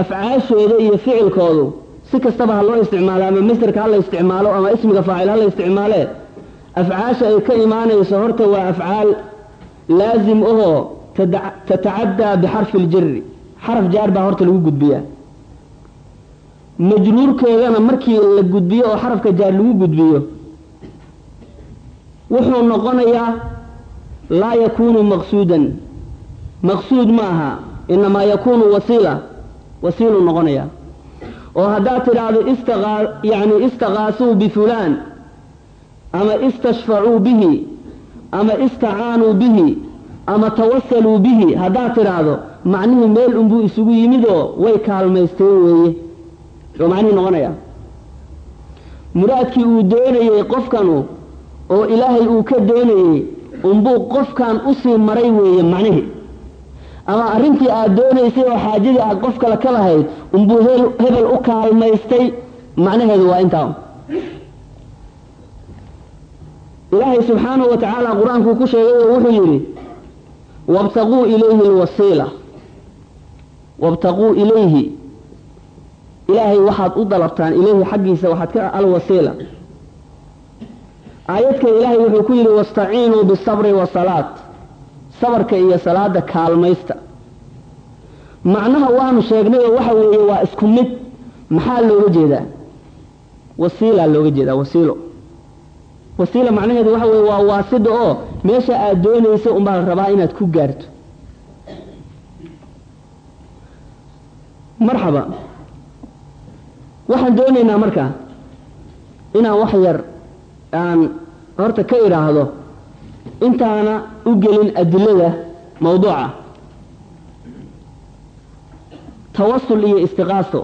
afcaashooda iyo ficilkoodu si kastaba ha loo isticmaalo ama masderka ha la isticmaalo ama ismiga faacil ha la isticmaale afcaasha ay ka imaanayso horta waa afcaal laazim ahoo tatacaddaa bixarfi ljari xaraf jaar baa horta lagu gudbiyaa majruurkeedana markii la gudbiyo oo xarafka jaar lagu gudbiyo wuxuu noqonayaa laa yakuunu maqsuudan maqsuud ma aha inamaa yakuunu wasiila wasiiluu noqonayaa oo haddaad tidhaahdo istaaa yani istaqaasuu bifulaan ama istashfacuu bihi ama istacaanuu bihi ama tawasaluu bihi haddaad tidhaahdo macnihii meel unbuu isugu yimidoo way kaalmaysteen weeye. Oo macnihii noqonaya muraadkii uu doonayey qofkanu oo ilaahay uu ka doonayey unbuu qofkan u sii maray weeye macnihii. Ama arrintii aad doonaysay oo xaajadii aad qof kale ka lahayd unbuu hebel u kaalmaystay macnaheedu waa intaa ilaahay subxaanahu wa tacaala qur'aankuu ku sheegay oo wuxuu yidhi wabtaquu ilayhi alwasiila. Wabtaquu ilayhi. Ilaahay waxaad u dalabtaan ilayhi xaggiisa waxaad ka alwasiila. Aayadka ilaahay wuxuu ku yidhi wastaciinuu bisabri wasalaat sabarka iyo salaada kaalmaysta. Macnaha waanu sheegnay oo waxa weeye waa isku mid. Maxaa looga jeedaa? Wasiilaa looga jeedaa wasiilo wasiila macnaheedu waxa weye waa waasida oo meesha aad doonaysa unbaa la rabaa inaad ku gaarto. Marxaba waxaan doonaynaa marka inaan wax yar aan horta ka idhaahdo intaana u gelin adilada mawduuca. Tawasul iyo istiqaaso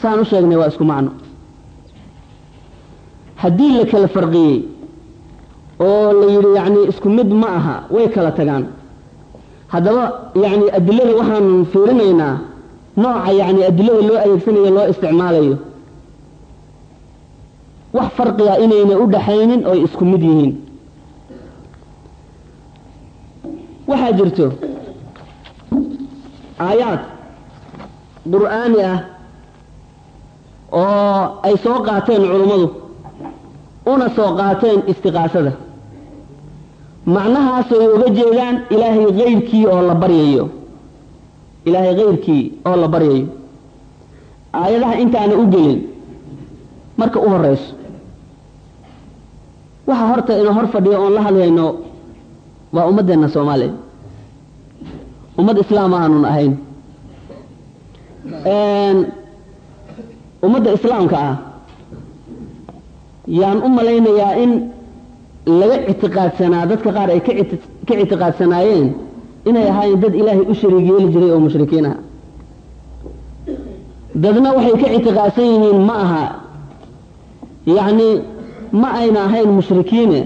saan u sheegnay waa isku macno. Haddii la kala farqiyey oo la yidhi yacni isku mid ma aha way kala tagaan. Haddaba yacni adilada waxaan fiirinaynaa nooca yacni adilada loo adeegsanayo loo isticmaalayo. Wax farqiga inayna u dhaxaynin oy isku mid yihiin. Waxaa jirto aayaad qur'aani ah oo ay soo qaateen culummadu una soo qaateen istiqaasada macnahaasay uga jeedaan ilaahay kayrkii oo la baryayo. Ilaahay kayrkii oo la baryayo. Aayadaha intaana u gelin. Marka u horeyso waxa horta ina hor fadhiyo oon la hadlayno waa ummaddeena soomaaliya ummad islaam aanun ahayn. Ummadda islaamka ah yaan u malaynayaa in laga ictiqaadsanaa dadka qaar ay ka ictiqaadsanaayeen inay ahaayeen dad ilaahay u shariig yeeli jiray oo mushrikiin ah. Dadna waxay ka ictiqaadsan yihiin ma aha. Yacni ma ayna ahayn mushrikiine.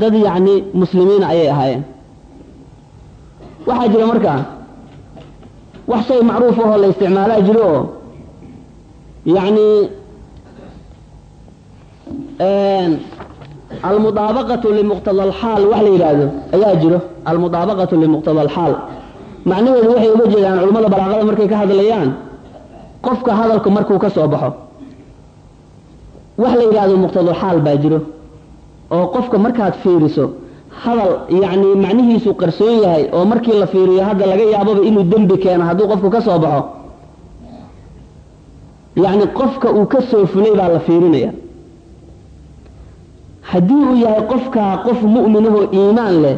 Dad yacni muslimiina ayay ahaayeen. Waxaa jira marka wax shay macruuf ahoo la isticmaalaa jiro oo yacni almudaabaqatu limuqtada alxaal wax la yidhaahdo ayaa jiro. Almudaabaqatu limuqtada alxaal macnaheedu waxay uga jeedaan culimmada balaaqada markay ka hadlayaan. Qofka hadalku markuu ka soo baxo wax la yidhaahdo muqtadalxaal baa jiro. Oo qofka markaad fiiriso hadal yacni macnihiisu qarsoon yahay oo markii la fiiriyo hadda laga yaababa inuu dembi keeno hadduu qofku ka soo baxo yacni qofka uu ka soo fulay baa la fiirinaya haddii uu yahay qofkaa qof mu'minahoo iimaan leh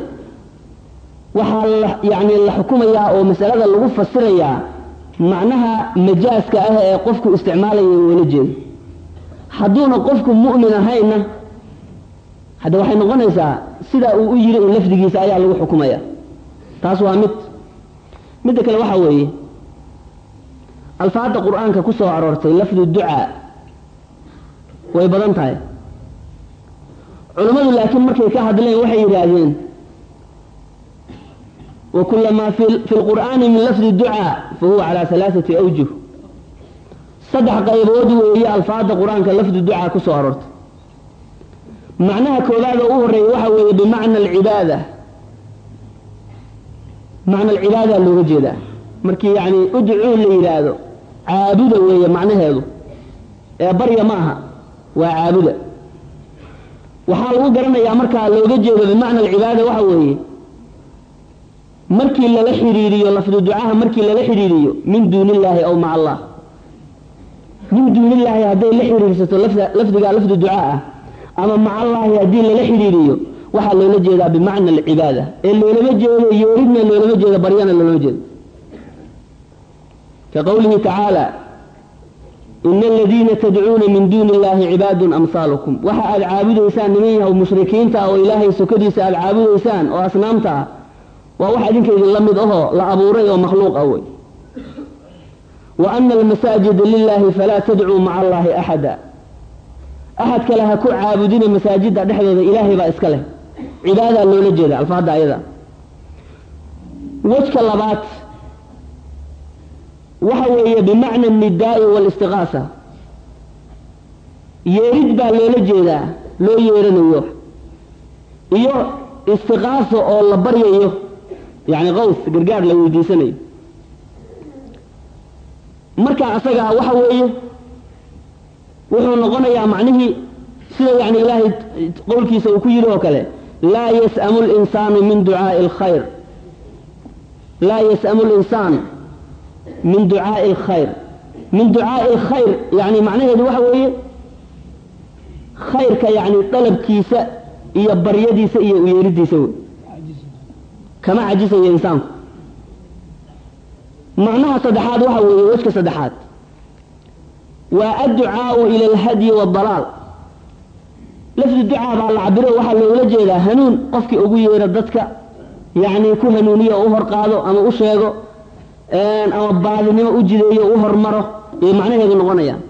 waxaa la yacni la xukumayaa oo masalada lagu fasirayaa macnaha majaaska ah ee qofku isticmaalaya ula jeedo hadduuna qofku mu'min ahaynna hadda waxay noqonaysaa sidaa uu u yiri in lafdigiisa ayaa lagu xukumaya. Taas waa mid midda kale waxaa weeye alfaadda qur'aanka ku soo aroortay lafdu ducaa way badan tahay culammadu laakiin markay ka hadleen waxay yidhaahdeen wa kulamaa fi lqur'aani min lafdi ducaa fa huwa calaa alaaati awjuh. Saddex qaybood weeye alfaadda qur'aanka lafdu ducaa ku soo aroortay. Macnaha koowaada u horreeya waxa weeye bimacna alcibaada. Macna alcibaada looga jeedaa. Markii yacni udcuu la yidhaahdo caabuda weeye macnaheedu. Ee barya ma aha waa caabuda waxaa lagu garanayaa markaa looga jeedo bimacna alcibaada waxa weeye markii lala xidhiiriyo lafdu ducaha markii lala xidhiiriyo min duuni illaahi aw maca allah. Min duuni illaahi hadday la xidhiirsato lafdigaa lafdu ducaa ah ama maca allaahi haddii lala xidhiiriyo waxaa loola jeedaa bimacna alcibaada. Ee loolama jeedo yooridna loolama jeedo baryana loolama jeedo. Ka qowlihi tacaala ina aladiina tadcuuna min duuni illaahi cibaadun amhaalukum waxa aad caabudaysaan niman yahow mushrikiinta ah oo ilaahay sokadiisa aad caabudaysaan oo asnaamta ah waa wax idinka idinla mid ahoo la abuuray oo makhluuq ah wey. Wa ana almasaajida lilaahi falaa tadcuu maca allaahi axada. Axad kale ha ku caabudina masaajidda dhexdeeda ilaahay baa iska cibaadaa loola jeeda alfaadda ayada. Wejka waxa weeye bimacna annidaai waalistiqaasa yeerid baa loola jeedaa loo yeeranayo. Iyo istiqaaso oo la baryayo yacni qaws gargaar la weydiisanayo markaa asagaa waxa weeye wuxuu noqonayaa macnihii sida yani ilaahay qowlkiisa uu ku yidhi oo kale laa yas'amu linsaanu min ducaai alkhayr laa yas'amu linsaan min ducaai alkhayr min ducaai alkhayr yani macnaheedu waxa weeye khayrka yani dalabkiisa iyo baryadiisa iyo uyeeridiisa wey kama cajisayo insaanku. Macnaha saddexaad waxa weeye wejka saddexaad. Waa adducaau ila alhadyi waadalaal lafdi ducaa baa la cabiro waxaa loogula jeedaa hanuun. Qofkii ugu yeero dadka yacni ku hanuuniyo o u horqaado ama u sheego ama baadinimo u jideeyo u hormaro iyo macnaheedu noqonayaan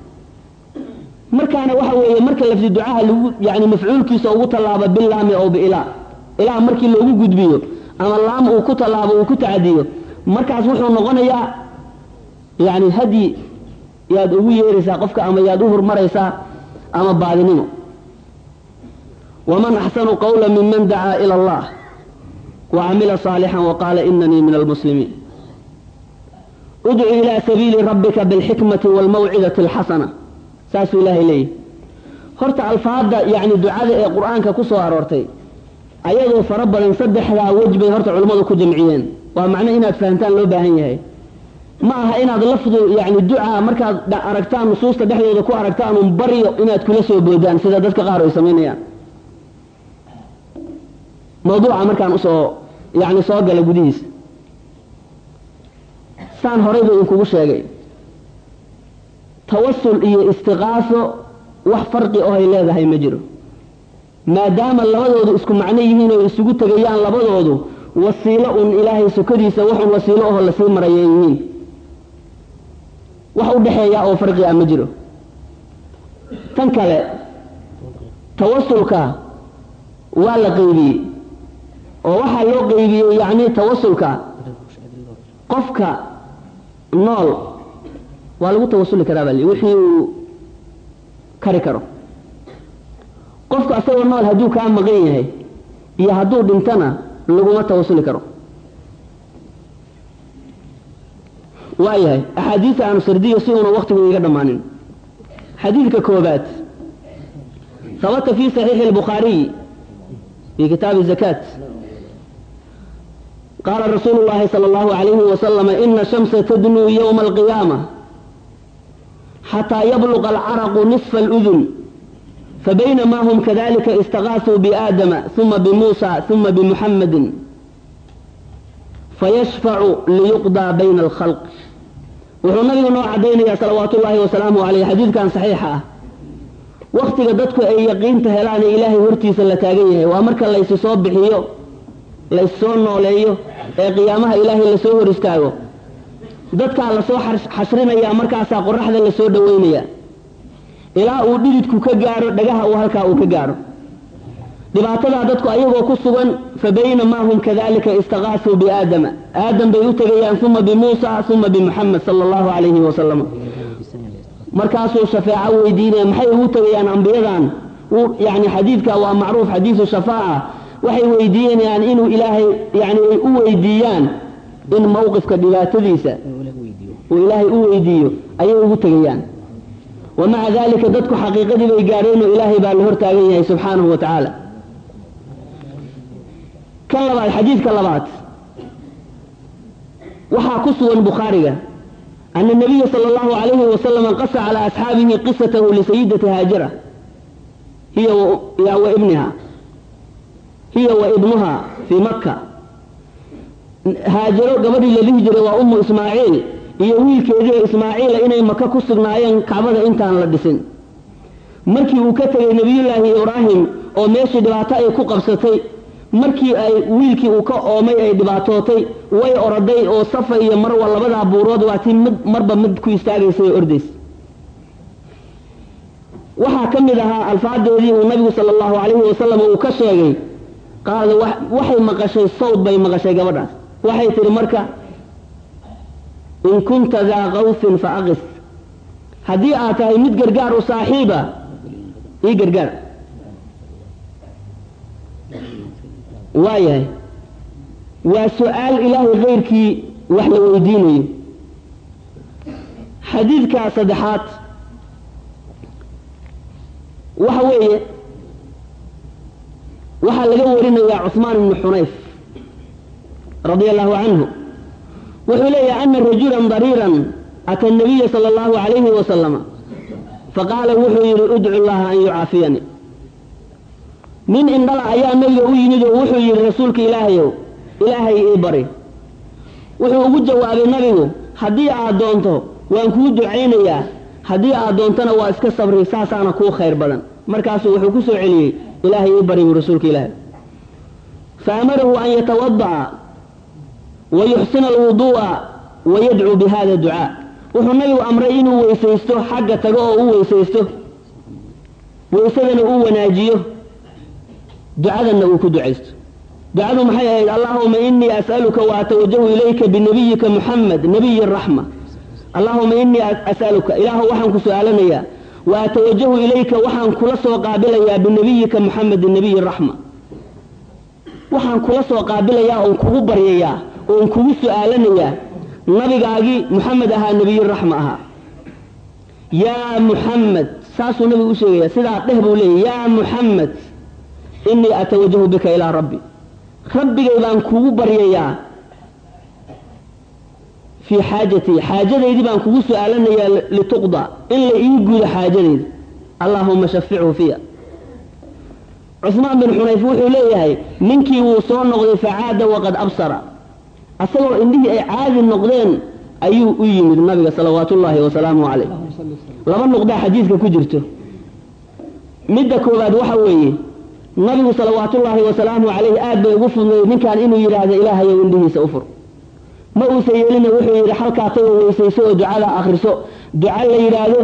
markaana waxa weeye marka lafdi ducaha lagu yani mafcuulkiisa ugu tallaabo bilaami oo biilaa ilaa. Markii loogu gudbiyo ama laam uu ku tallaabo uu ku tacadiyo. Markaas wuxuu noqonayaa yani hadyi yaad ugu yeeraysaa qofka ama yaad u hormaraysaa ama baadinimo waman axsanu qawla minman dacaa ila allah wa camila saalixan waqaala inanii min almuslimiin udcu ilaa sabiili rabbika bilxikmati waalmawcidati alxasana. Saasuu ilaahay leeyahy horta alfaadda yani ducada ee qur'aanka ku soo aroortay ayadoo fara badan saddexdaa wej bay horta culimmadu ku jamciyeen. Waa macno inaad fahamtaan loo baahan yahay. Ma aha inaad lafdu yani ducaa markaad aragtaan nusuusta dhexdooda ku aragtaan un baryo inaad kula soo boodaan sida dadka qaar ay samaynayaan mawduuca markaan u soo yani soo gala gudihiisa saan horayba idinkugu sheegay. Tawasul iyo istiqaaso wax farqi oo ay leedahay ma jiro. Maadaama labadoodu isku macno yihiin oo isugu tegayaan labadoodu wasiilo un ilaahay sukadiisa waxun wasiilo oho la sii maraya yihiin. Wax u dhexeeya oo farqi ah ma jiro. Tan kale tawasulka waa la qeybiyey oo waxaa loo qeybiyey yacni tawasulka qofka nool waa lagu tawasuli karaa baa wixii uu kari karo. Qofka asagoo nool hadduu kaa maqan yahay iyo hadduu dhintana laguma tawasuli karo. Waayahay axaadiista aanu sardiyo si uuna waktigu iiga dhammaanin. Xadiidka koobaad habata fi saxiixi albukhaariy fi kitaabi zakaat qaala rasuulu llahi sala allahu calayhi wasalama ina shamsa tadnuu yowma alqiyaama xataa yabluqa alcaraqu nisfa aludun فبينما هم كذلك استغاثوا بآدم ثم بموسى ثم بمحمد فيشفع ليقضى بين الخلق wuxuu nabigu noo cadaynayaa salawaatu ullaahi wasalaamu caleyh xadiidkan saxiixa ah wakhtiga dadku ay yaqiinta helaan ee ilaahay hortiisa la taagan yahay waa marka laysu soo bixiyo laysoo nooleeyo ee qiyaamaha ilaahay la soo hor istaago dadkaa la soo xashrinayaa markaasaa qoraxda la soo dhoweynayaa ilaa uu dhididku ka gaaro dhagaha uu halkaa uu ka gaaro dhibaatadaa dadku ayagoo ku sugan fa baynamaa hum kadalika istaqaasuu biaadama aadam bay u tegayaan uma bimuusa uma bimuxamed sala allahu calayhi wasalam markaasuu shafeeco weydiinaya maxay ugu tegayaan ambiyadan yani xadiidka waa macruuf xadiisu shafaaca waxay weydiinayaan inuu ilaahay yani ay u weydiiyaan in mawqifka dhibaatadiisa uu ilaahay u weydiiyo ayay ugu tegayaan. Wamaca dalika dadku xaqiiqadii bay gaadheen oo ilaahay baa la hortaagan yahay subxaanahu wa tacaala. Kan labaad xadiidka labaad. Waxaa ku sugan bukhaariga ana nabiya sala allahu calayhi wasalama qasa calaa asxaabihi qisatahu lisayidati haajira hiya wa ibniha hiya wa ibnuha fii makka. Haajaro gabadhii la dhihi jiray waa ummu ismaaciil iyo wiilkeediio ismaaciila inay maka ku sugnaayeen kacbada intaan la dhisin. Markii uu ka tegay nebiyullaahi ibraahim oo meeshii dhibaato ay ku qabsatay markii ay wiilkii uu ka oomay ay dhibaatootay way oroday oo safa iyo marwa labadaa buurood waa tii mid marba mid ku istaagaysay oo ordays. Waxaa ka mid ahaa alfaadeedii uu nabigu sala allahu calayhi wasalam uu ka sheegay qaada waxay maqashay sawd bay maqashay gabadhaas waxay tidhi marka in kunta daa qawsin fa aqis haddii aad tahay mid gargaar u saaxiiba ii gargaar. Waayahay waa su'aal ilaahay kayrkii wax la weydiinayo. Xadiidka saddexaad waxa weeye waxaa laga warinayaa cuثmaan ibnu xunayf radia allahu canhu wuxuu leeyahay ana rajulan dariiran ata nabiya sala allahu calayhi wasalama faqaala wuxuu yidhi udcu llaha an yucaafiyanii nin indhala ayaa nabiga u yimid oo wuxuu yidhi rasuulka ilaahayow ilaahay ii bari. Wuxuu ugu jawaabay nabigu haddii aad doonto waan kuu ducaynayaa. Haddii aad doontona waa iska sabri saasaana kuu khayr badan. Markaasuu wuxuu ku soo celiyey ilaahay ii bari buu rasuulka ilaahay. Fa amarahu an yatawada'a wa yuxsina alwuduu'a wa yadcuu bi hada ducaa. Wuxuu nabigu amray inuu weysaysto xagga tago oo u weysaysto. Weysadana uu wanaajiyo. Ducadanna uu ku ducaysto. Ducadu maxay ahayd? Allaahuma inii as'aluka wa atawajahu ilayka binabiyika muxamed nabiyi raxma allaahuma inii as'aluka. Ilaahu waxaan ku su'aalanayaa wa atawajahu ilayka waxaan kula soo qaabilayaa binabiyika muxamedin nabiyi raxma waxaan kula soo qaabilayaa oon kugu baryayaa oon kugu su'aalanayaa nabigaagii muxamed ahaa nebiyi raxma ahaa. Yaa muxamed saasuu nabigu u sheegaya sidaa dheh buu leeyay yaa muxamed inii atawajahu bika ilaa rabbi. Rabbigay baan kugu baryayaa fii xaajatii xaajadaydii baan kugu su'aalanayaa lituqda in la ii gudo xaajadayda allaahuma shafichu fiya cusmaan bin xunayf wuxuu leeyahay ninkii wuu soo noqday facaada waqad absara. Asagoo indhihii ay caadi noqdeen ayuu u yimid nabiga salawaatu ullaahi wasalaamu calayh. Laba nuqdaa xadiidka ku jirto. Midda koowaad waxa weeye nabigu salawaatullaahi wasalaamu calayh aad bay ugu fudnay ninkan inuu yidhaahdo ilaahayow indhihiisa u fur ma uusan yeelina wuxuu yidhi halkaa tago weysayso oo ducada akhriso. Duca la yidhaahdo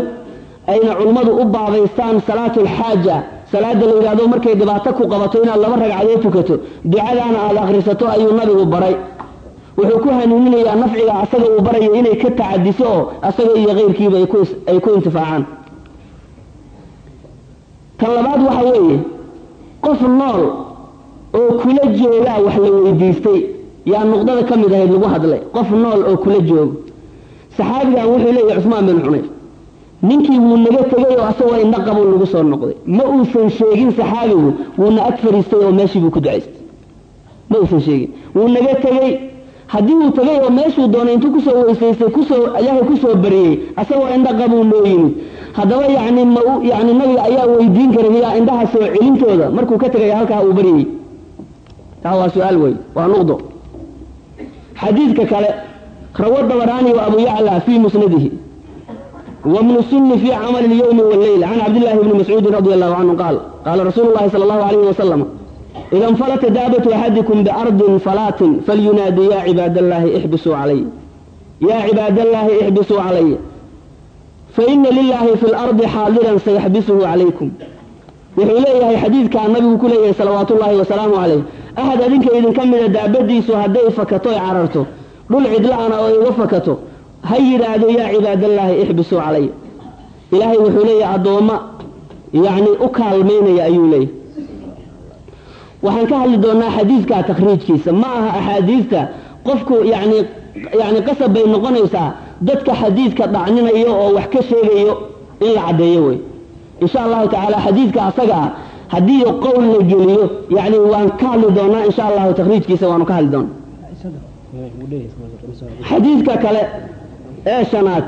ayna culummadu u baabaystaan salaatulxaaja salaada la yidhahdo markay dhibaato ku qabato inaad laba ragcadood tukato ducadaana aada akhrisato ayuu nabigu baray. Wuxuu ku hanuuninayaa nafciga asaga uu barayo inay ka tacadiso oo asaga iyo keyrkiiba ay ku intifaacaan. Tan labaad waxa weeye qof nool oo kula joogaa wax la weydiistay yaa nuqdada ka mid ahayd lagu hadlay qof nool oo kula joogo. Saxaabigan wuxuu leeyahy cusmaan bin xunayf ninkii wuu naga tegay oo asagoo indha qabuu nagu soo noqday. Ma uusan sheegin saxaabigu wuuna ag fariistay oo meeshii buu ku ducaystay. Ma uusan sheegin. Wuu naga tegey haddii uu tegay oo meeshuu doonay intuu ku soo weysaystay ku soo ilaahay ku soo bariyey asagoo indha qabuu noo yimid. Haddaba yani ma yani nabiga ayaa weydiin karay miyaa indhaha soo celintooda. Markuu ka tegaya halkaa uu baryayey taa waa su'aal wey waa nuqdo xadiidka kale rawa dabaraani wa abu yacla fii musnadihi. Wbnu sunni fii camali اlyowmi wاlleyl can cabdillaahi bni mascuudin radi allahu canhu qaal qaala rasuulu llahi sala allahu alayhi wasalam ida infalata daabatu axadikum biardin falaatin falyunaadi yaa cibaad allaahi ixbisuu calay yaa cibaadallaahi ixbisuu calay faina lilaahi fi lardi xaadiran sayaxbisuhu calaykum wuxuu leeyahay xadiidkaa nabigu ku leeyahay salawaat ullaahi wasalaamu calayh axad adinka idinka mida daabadiisu hadday fakato ay cararto dhul cidlaana oo iga fakato ha yidhaahdo yaa cibaadallaahi ixbisuu calay ilaahay wuxuu leeyahay addoomma yacni u kaalmaynaya ayuu leeyahay waxaan ka hadli doonaa xadiidkaa takriijkiisa ma aha axaadiista qofku yacnii yacni qasab bay noqonaysaa dadka xadiidka dhacninayo oo wax ka sheegayo in la caddeeyo wey insha allahu tacaala xadiidka asaga haddii qowl la geliyo yani waan ka hadli doonaa insha allahu takhriijkiisa waanu ka hadli doonaa. Xadiidka kale ee shanaad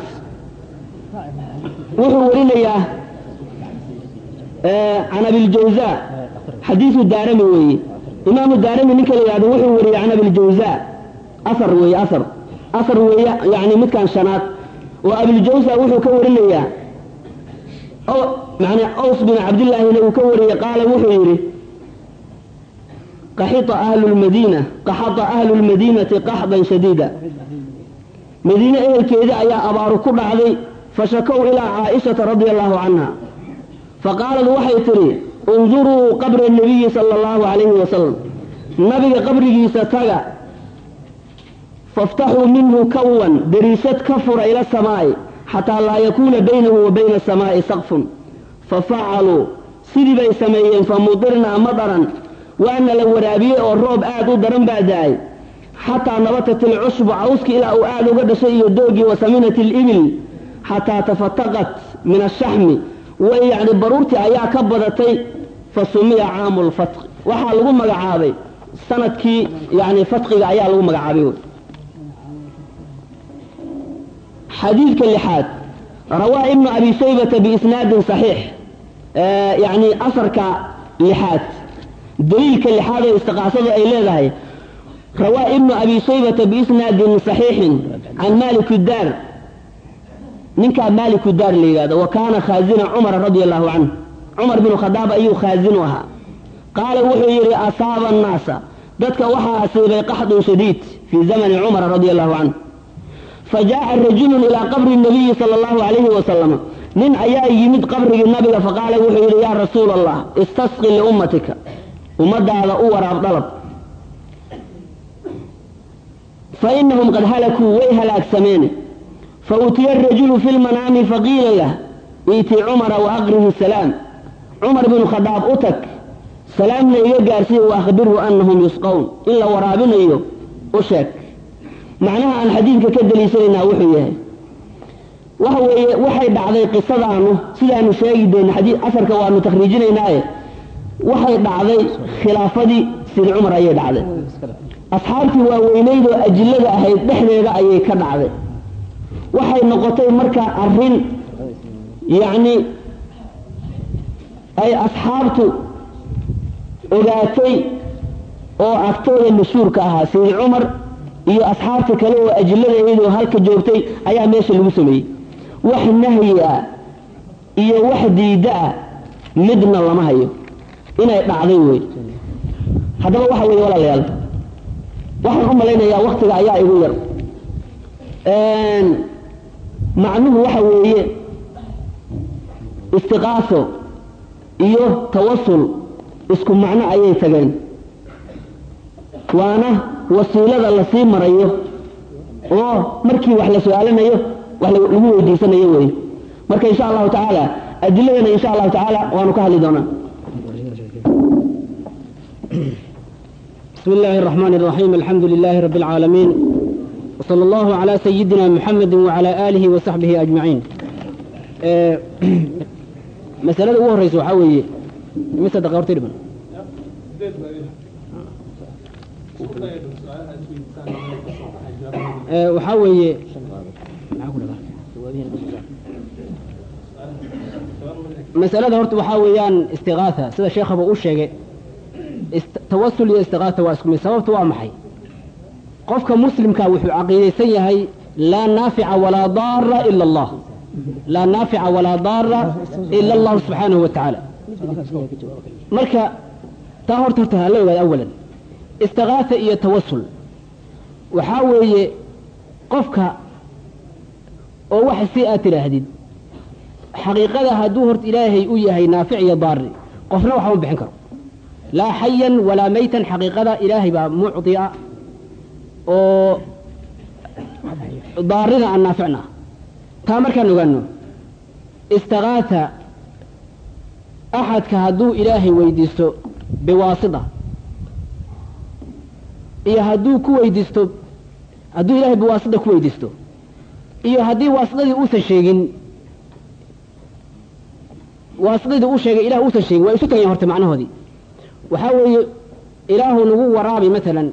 wuxuu warinayaa can abiljawza xadiisu daarami weeye. Imaamu daarami ninka la yihahdo wuxuu wariyey can abiljawza asar weeye asar asar weeye yani midkan shanaad. Oo abuljawsa wuxuu ka warinayaa aws bin cabdillaahina uu ka wariyey qaala wuxuu yidhi qaxita ahlu lmadiina qaxata ahlu lmadiinati qaxdan shadiida. Madiine ehelkeedii ayaa abaaru ku dhacday fashakow ilaa caaishata radia allahu canha faqaalad waxay tidhi unduruu qabra nabiyi sala allahu calayhi wasalam nabiga qabrigiisa taga faftaxuu minhu kawan dariishad ka fura ila samaa'i xataa laa yakuuna baynahu wa bayna asamaa'i saqfun fafacaluu sidii bay sameeyeen famudirnaa madaran waana la waraabiyey oo roob aad u daran baa da'ay xataa nabatat ilcushbu cawski ilaa uu aada uga dhashay iyo doogii wasaminat ilibil xataa tafataqat min ashaxmi way yacni baruurtii ayaa ka badatay fa sumiya caamu lfatqi waxaa lagu magacaabay sannadkii yani fatqiga ayaa lagu magacaabay xadiidka lixaad rawaa ibnu abi shaybata biisnaadin saxiix yani asarka lixaad daliilka lixaad ee istiqaasadu ay leedahay rawaa ibnu abi shaybata biisnaadin saxiixin can malik daar ninkaa maliku daar la yidhahdo wa kaana khaazina cumara radia allahu canhu cumar binu khadaab ayuu khaazinu ahaa qaala wuxuu yidhi asaaba annaasa dadka waxaa asiibay qaxdun shadiid fii zamani cumara radia allahu canhu fajaءa rajulu ilaa qabri nabiyi sala allahu calayhi wasalam nin ayaa yimid qabrigii nabiga faqaala wuxuu yidhi yaa rasuula allah istasqi liummatika ummadaada u waraab dhalab fainahum qad halakuu way halaagsameene fautiya arajulu fi lmanaami faqiila lah iiti cumara waaqrihi salaam. Cumar binu khadaab u tag salaamna iga gaarsiiya waahbirhu anahum yusqown in la waraabinayo u sheeg macnaha aan xadiidka ka daliishanaynaa wuxuu yahay. Waxa weeye waxay dhacday qisadaanu sidaanu sheegi xadii asarka waanu takhriijinaynaaye waxay dhacday khilaafadii sidi cumar ayay dhacday. Asxaabtii waaweynayd oo ajillada ahayd dhexdeeda ayay ka dhacday. Waxay noqotay marka arrin yacni ay asxaabtu ogaatay oo agtooda mashhuurka ahaa. Sidi cumar iyo asxaabta kale oo ajillada iyadoo halka joogtay ayaa meesha lagu sameeyey. Wax nahyi ah iyo wax diidda ah midna lama hayo. Inay dhacday wey haddaba waxa weeye walaalayaal waxaan u malaynayaa waktiga ayaa igu yar. Macnuhu waxa weeye istiqaaso iyo tawasul isku macno ayay tageen. Waana wasiilada la sii marayo oo markii wax la su'aalanayo wax lagu weydiisanayo wey marka insha allahu tacaala adiladana insha allahu tacaala waanu ka hadli doonaa. Bismi illaahi raxmaan raxiim alxamdu lilaahi rabi alcaalamiin wsal allahu calaa sayidina muxamedi wacalaa aalihi wa ajmaciin. Masalada ugu horreysa waxaa weeye mise daqaortidhiban Eh, waxaa weeye masalada horta waxaa weeyaan istiqaatha sida sheekhaba uu sheegay tawasul iyo istiqaatha waa isku mid. Sababta waa maxay? Qofka muslimkaa wuxuu caqiidaysan yahay laa naafica walaa daara ila allah. Laa naafica walaa daara ila allahu subxaanahu wa marka taa horta horta hala ogaada awalan istiqaatha iyo tawasul waxaa weeye qofka oo waxa si aad tidhaahdid xaqiiqada hadduu horta ilaahay u yahay naafic iyo daari qofna waxba ma bixin karo. Laa xayan walaa maytan xaqiiqada ilaahay baa mucdia oo daarina aan naaficna. Taa markaan ogaano istiqaata axadka hadduu ilaahay weydiisto biwaasida iyo hadduu ku weydiisto hadduu ilaahay biwaasida ku weydiisto. Iyo haddii waasidadii uusan sheegin waasidadii uu sheegay ilah uusan sheegin waa isu tagayen horta macnahoodii. Waxaa weeye ilaahu nagu waraabi maalan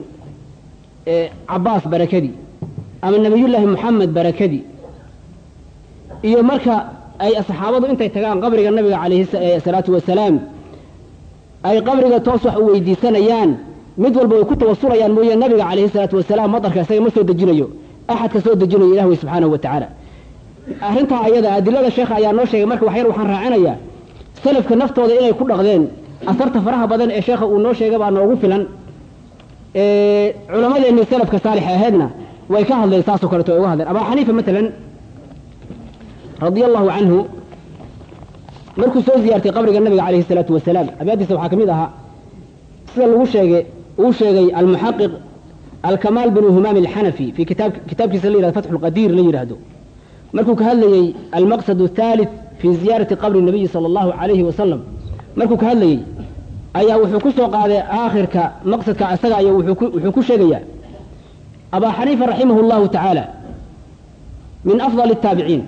cabaas barakadii ama nabiyullaahi moxamed barakadii. Iyo marka ay asxaabadu intay tagaan qabriga nabiga calayhi salaatu wasalaam ay qabriga toos wax u weydiisanayaan mid walba way ku tawasulayaan mooye nabiga calayhi salaatu wasalaam madarka isaga ma soo dejinayo. Axadka soo dejinayo ilah wey subxaanahu wa tacaala arrintaa ayada adilada sheekha ayaa noo sheegay marka waxyar waxaan raacinayaa salafka naftooda inay ku dhaqdeen asarta faraha badan ee sheekha uu noo sheegay baa noogu filan. Culamadeennii salafka saalix ahaydna way ka hadleen saasoo kaleeto ay uga hadleen. Abaa xaniifa matalan radia allahu canhu markuu soo ziyaartay qabriga nabiga calayhi salaatu wasalaam abyaadiisa waxaa ka mid ahaa sida lagu sheegay uu sheegay almuxaqiq alkamaal binu humaam alxanafi fi kitaab kitaabkiisa la yihahdo fatxu lqadiir la yidhaahdo markuu ka hadlayey almaqsad athalith fi ziyaarati qabri nabiyi sala allahu calayhi wasalam markuu ka hadlayey ayaa wuxuu ku soo qaaday aakhirka maqsadka isaga ay wuxuu ku sheegayaa abaa xaniifa raximah llahu tacaala min afdal الtaabiciin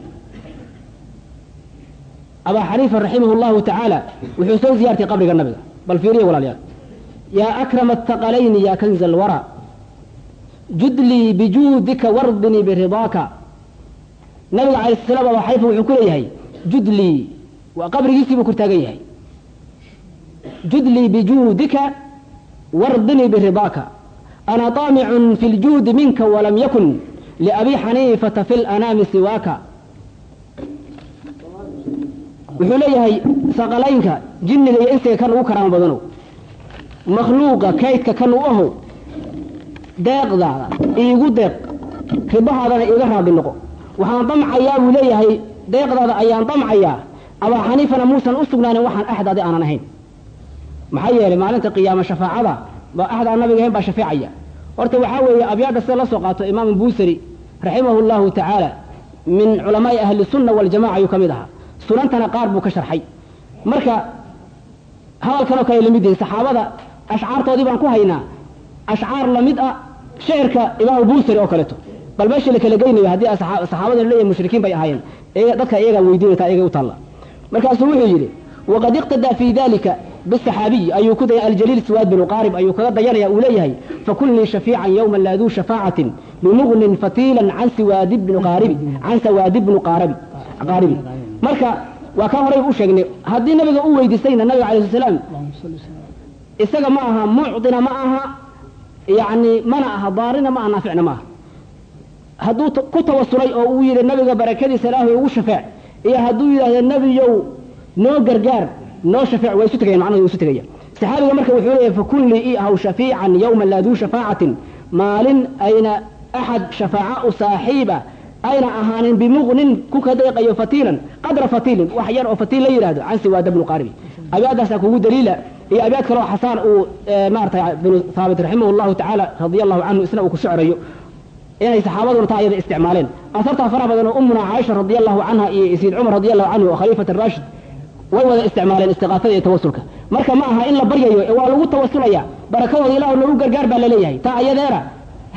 abaa xaniifa raximah llahu tacaala wuxuu soo ziyaartay qabriga nabiga bal fiiriya walaalayaal yaa akrama ataqalayni ya kanza alwara judlii bijuudika wardinii biridaaka nabiga alay sl slam abaa xaniifa wuxuu ku leeyahay judlii waa qabrigiisii buu kortaagan yahay judlii bijuudika wardinii biridaaka ana طaamicun fi ljuudi minka walam yakun liabi xaniifata fi lanaami siwaaka wuxuu leeyahay saqalaynka jinniga iyo insiga kan ugu karaamo badanow makhluuqa kaydka kan u ahow deeqdaada iigu deeq ribahaadana iiga raabi noqo. Waxaan damcayaa buu leeyahay deeqdaada ayaan damcayaa. Abaa xaniifana muusan u sugnaanin waxaan axdaadi aanan ahayn. Maxaa yeelay maalinta qiyaama shafaacada ba axdaa nabiga ahayn baa shafeecaya. Horta waxaa weeye abyaadha sida la soo qaato imaamu buusari raximahu llahu tacaala min culamaai ahli sunna waljamaca ayuu ka mid ahaa. Sunantana qaar buu ka sharxay. Marka hadalkanoo kale la mid yihiin saxaabada ashcaartoodii baan ku haynaa. Ashcaar la mid ah shicirka imaamu buusari oo kaleeto. Bal meeshii la kala geynayo haddii saxaabada leeyahay mushrikiin bay ahaayeen. Dadka iyagaa weydiinayta iyaga u taalla. Markaasuu wuxuu yidhi waqad iqtadaa fi dalika bisaxaabiy. Ayuu ku dayay aljaliil siwaad binu qaarib ayuu kaga dayanaya uu leeyahay fakun lii shafiican yowma laa duu shafaacatin bimugnin fatiilan can siwaadi bni qaaribi can sawaadi bni qaarabi qaaribi marka waa kaa horayba u sheegnay. Haddii nabiga u weydiistayna nabiga alay sl salaam isaga ma aha mucdina ma aha yani mana aha daarina ma aha naaficna ma aha. Hadduu ku tawasulay oo uu yidhi nabiga barakadiisa ilaahay ugu shafeec iyo hadduu yidhahdo nebiyow noo gargaar noo shafeec waa isu tegaya macnahu isu tegaya saxaabiga marka wuxuu leeyahay fakun lii i ahaw shafiican yowma laa duu shafaacatin maalin ayna axad shafaaca u saaxiiba ayna ahaanin bimugnin ku ka deeqayo fatiilan qadra fatiilin wax yar oo fatiil la yidhahdo can siwaada bnu qaaribi abyaadaasaa kugu daliila iyo abyaad kaleo xasaan uu maarata binu haabit raximah llahu tacaala radia allahu canhu isna uu ku shicrayo inay saxaabaduna taa iyada isticmaaleen. Asartaa faraha badan oo umuna caaisha radia allahu canha iyo sayid cumar radia allahu canhu khaliifat raashid way wada isticmaaleen istiqaasada iyo tawasulka marka ma aha in la baryayo ee waa lagu tawasulaya barakadooda ilahu nagu gargaar baa la leeyahay taa ayadeena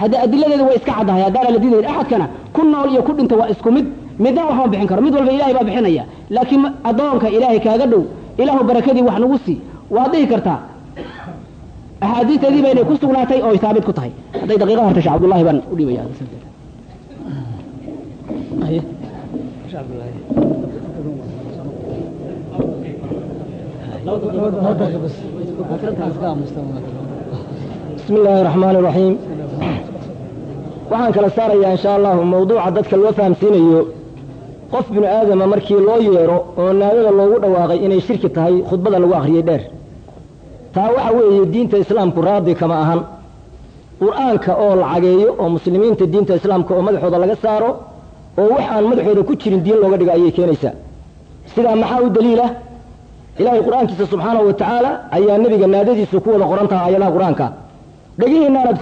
haddii adiladeeda way iska caddahay haddaana la diidayn axadkana ku nool iyo ku dhinta waa isku mid. Midna waxma bixin karo mid walba ilahay baa bixinaya. Laakiin addoonka ilaahay kaaga dhow ilaahu barakadii wax nagu sii waad dhihi kartaa axaadiisteedii baynay ku sugnaatay oo saabit ku tahay. Hadday daqiiqa horta sheekh cabdullahi baan u dhiibaya bismi illaahi raxmaani raxiim waxaan kala saarayaa insha allahu mawduuca dadka loo fahamsiinayo. Qof binu aadama markii loo yeedho oo naadada loogu dhawaaqay inay shirki tahay khudbada lagu akhriyey dheer taa waxa weeye diinta islaamku raadi kama ahan. Qur'aanka oo lacageeyo oo muslimiinta diinta islaamka oo madaxooda laga saaro oo wax aan madaxooda ku jirin diin looga dhigo ayay keenaysaa. Sidaa maxaa u daliila ilaahay qur'aankiisa subxaanahu wa tacaala ayaa nebiga naadadiisu ku wada qoran taha ayadaha qur'aanka. Dhegihiinaanaad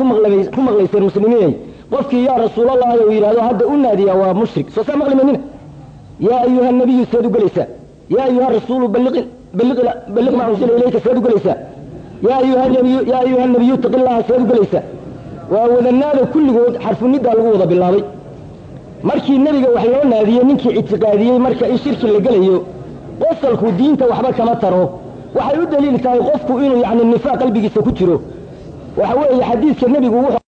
ku maqlayseen muslimiinay. Qofkii yaa rasuulallahi uu yidhahdo hadda u naadiya waa mushrik. Soo saa maqli maynina yaa ayuha nabiyu seed u gelaysaa. Yaa ayuha rasuulu balliq maa unsila ilayka seed u gelaysaa yaa ayuha nabiyu taqi llaha seed u gelaysaa waa wadanaada kulligood xarfuniddaa lagu wada bilaabay markii nebiga wax loo naadiyey ninkii ictiqaadiyey marka in shirki la gelayo qosalku diinta waxba kama taro waxay u daliil tahay qofku inuu yani nifaaq qalbigiisa ku jiro waxa weeye xadiidka nebigu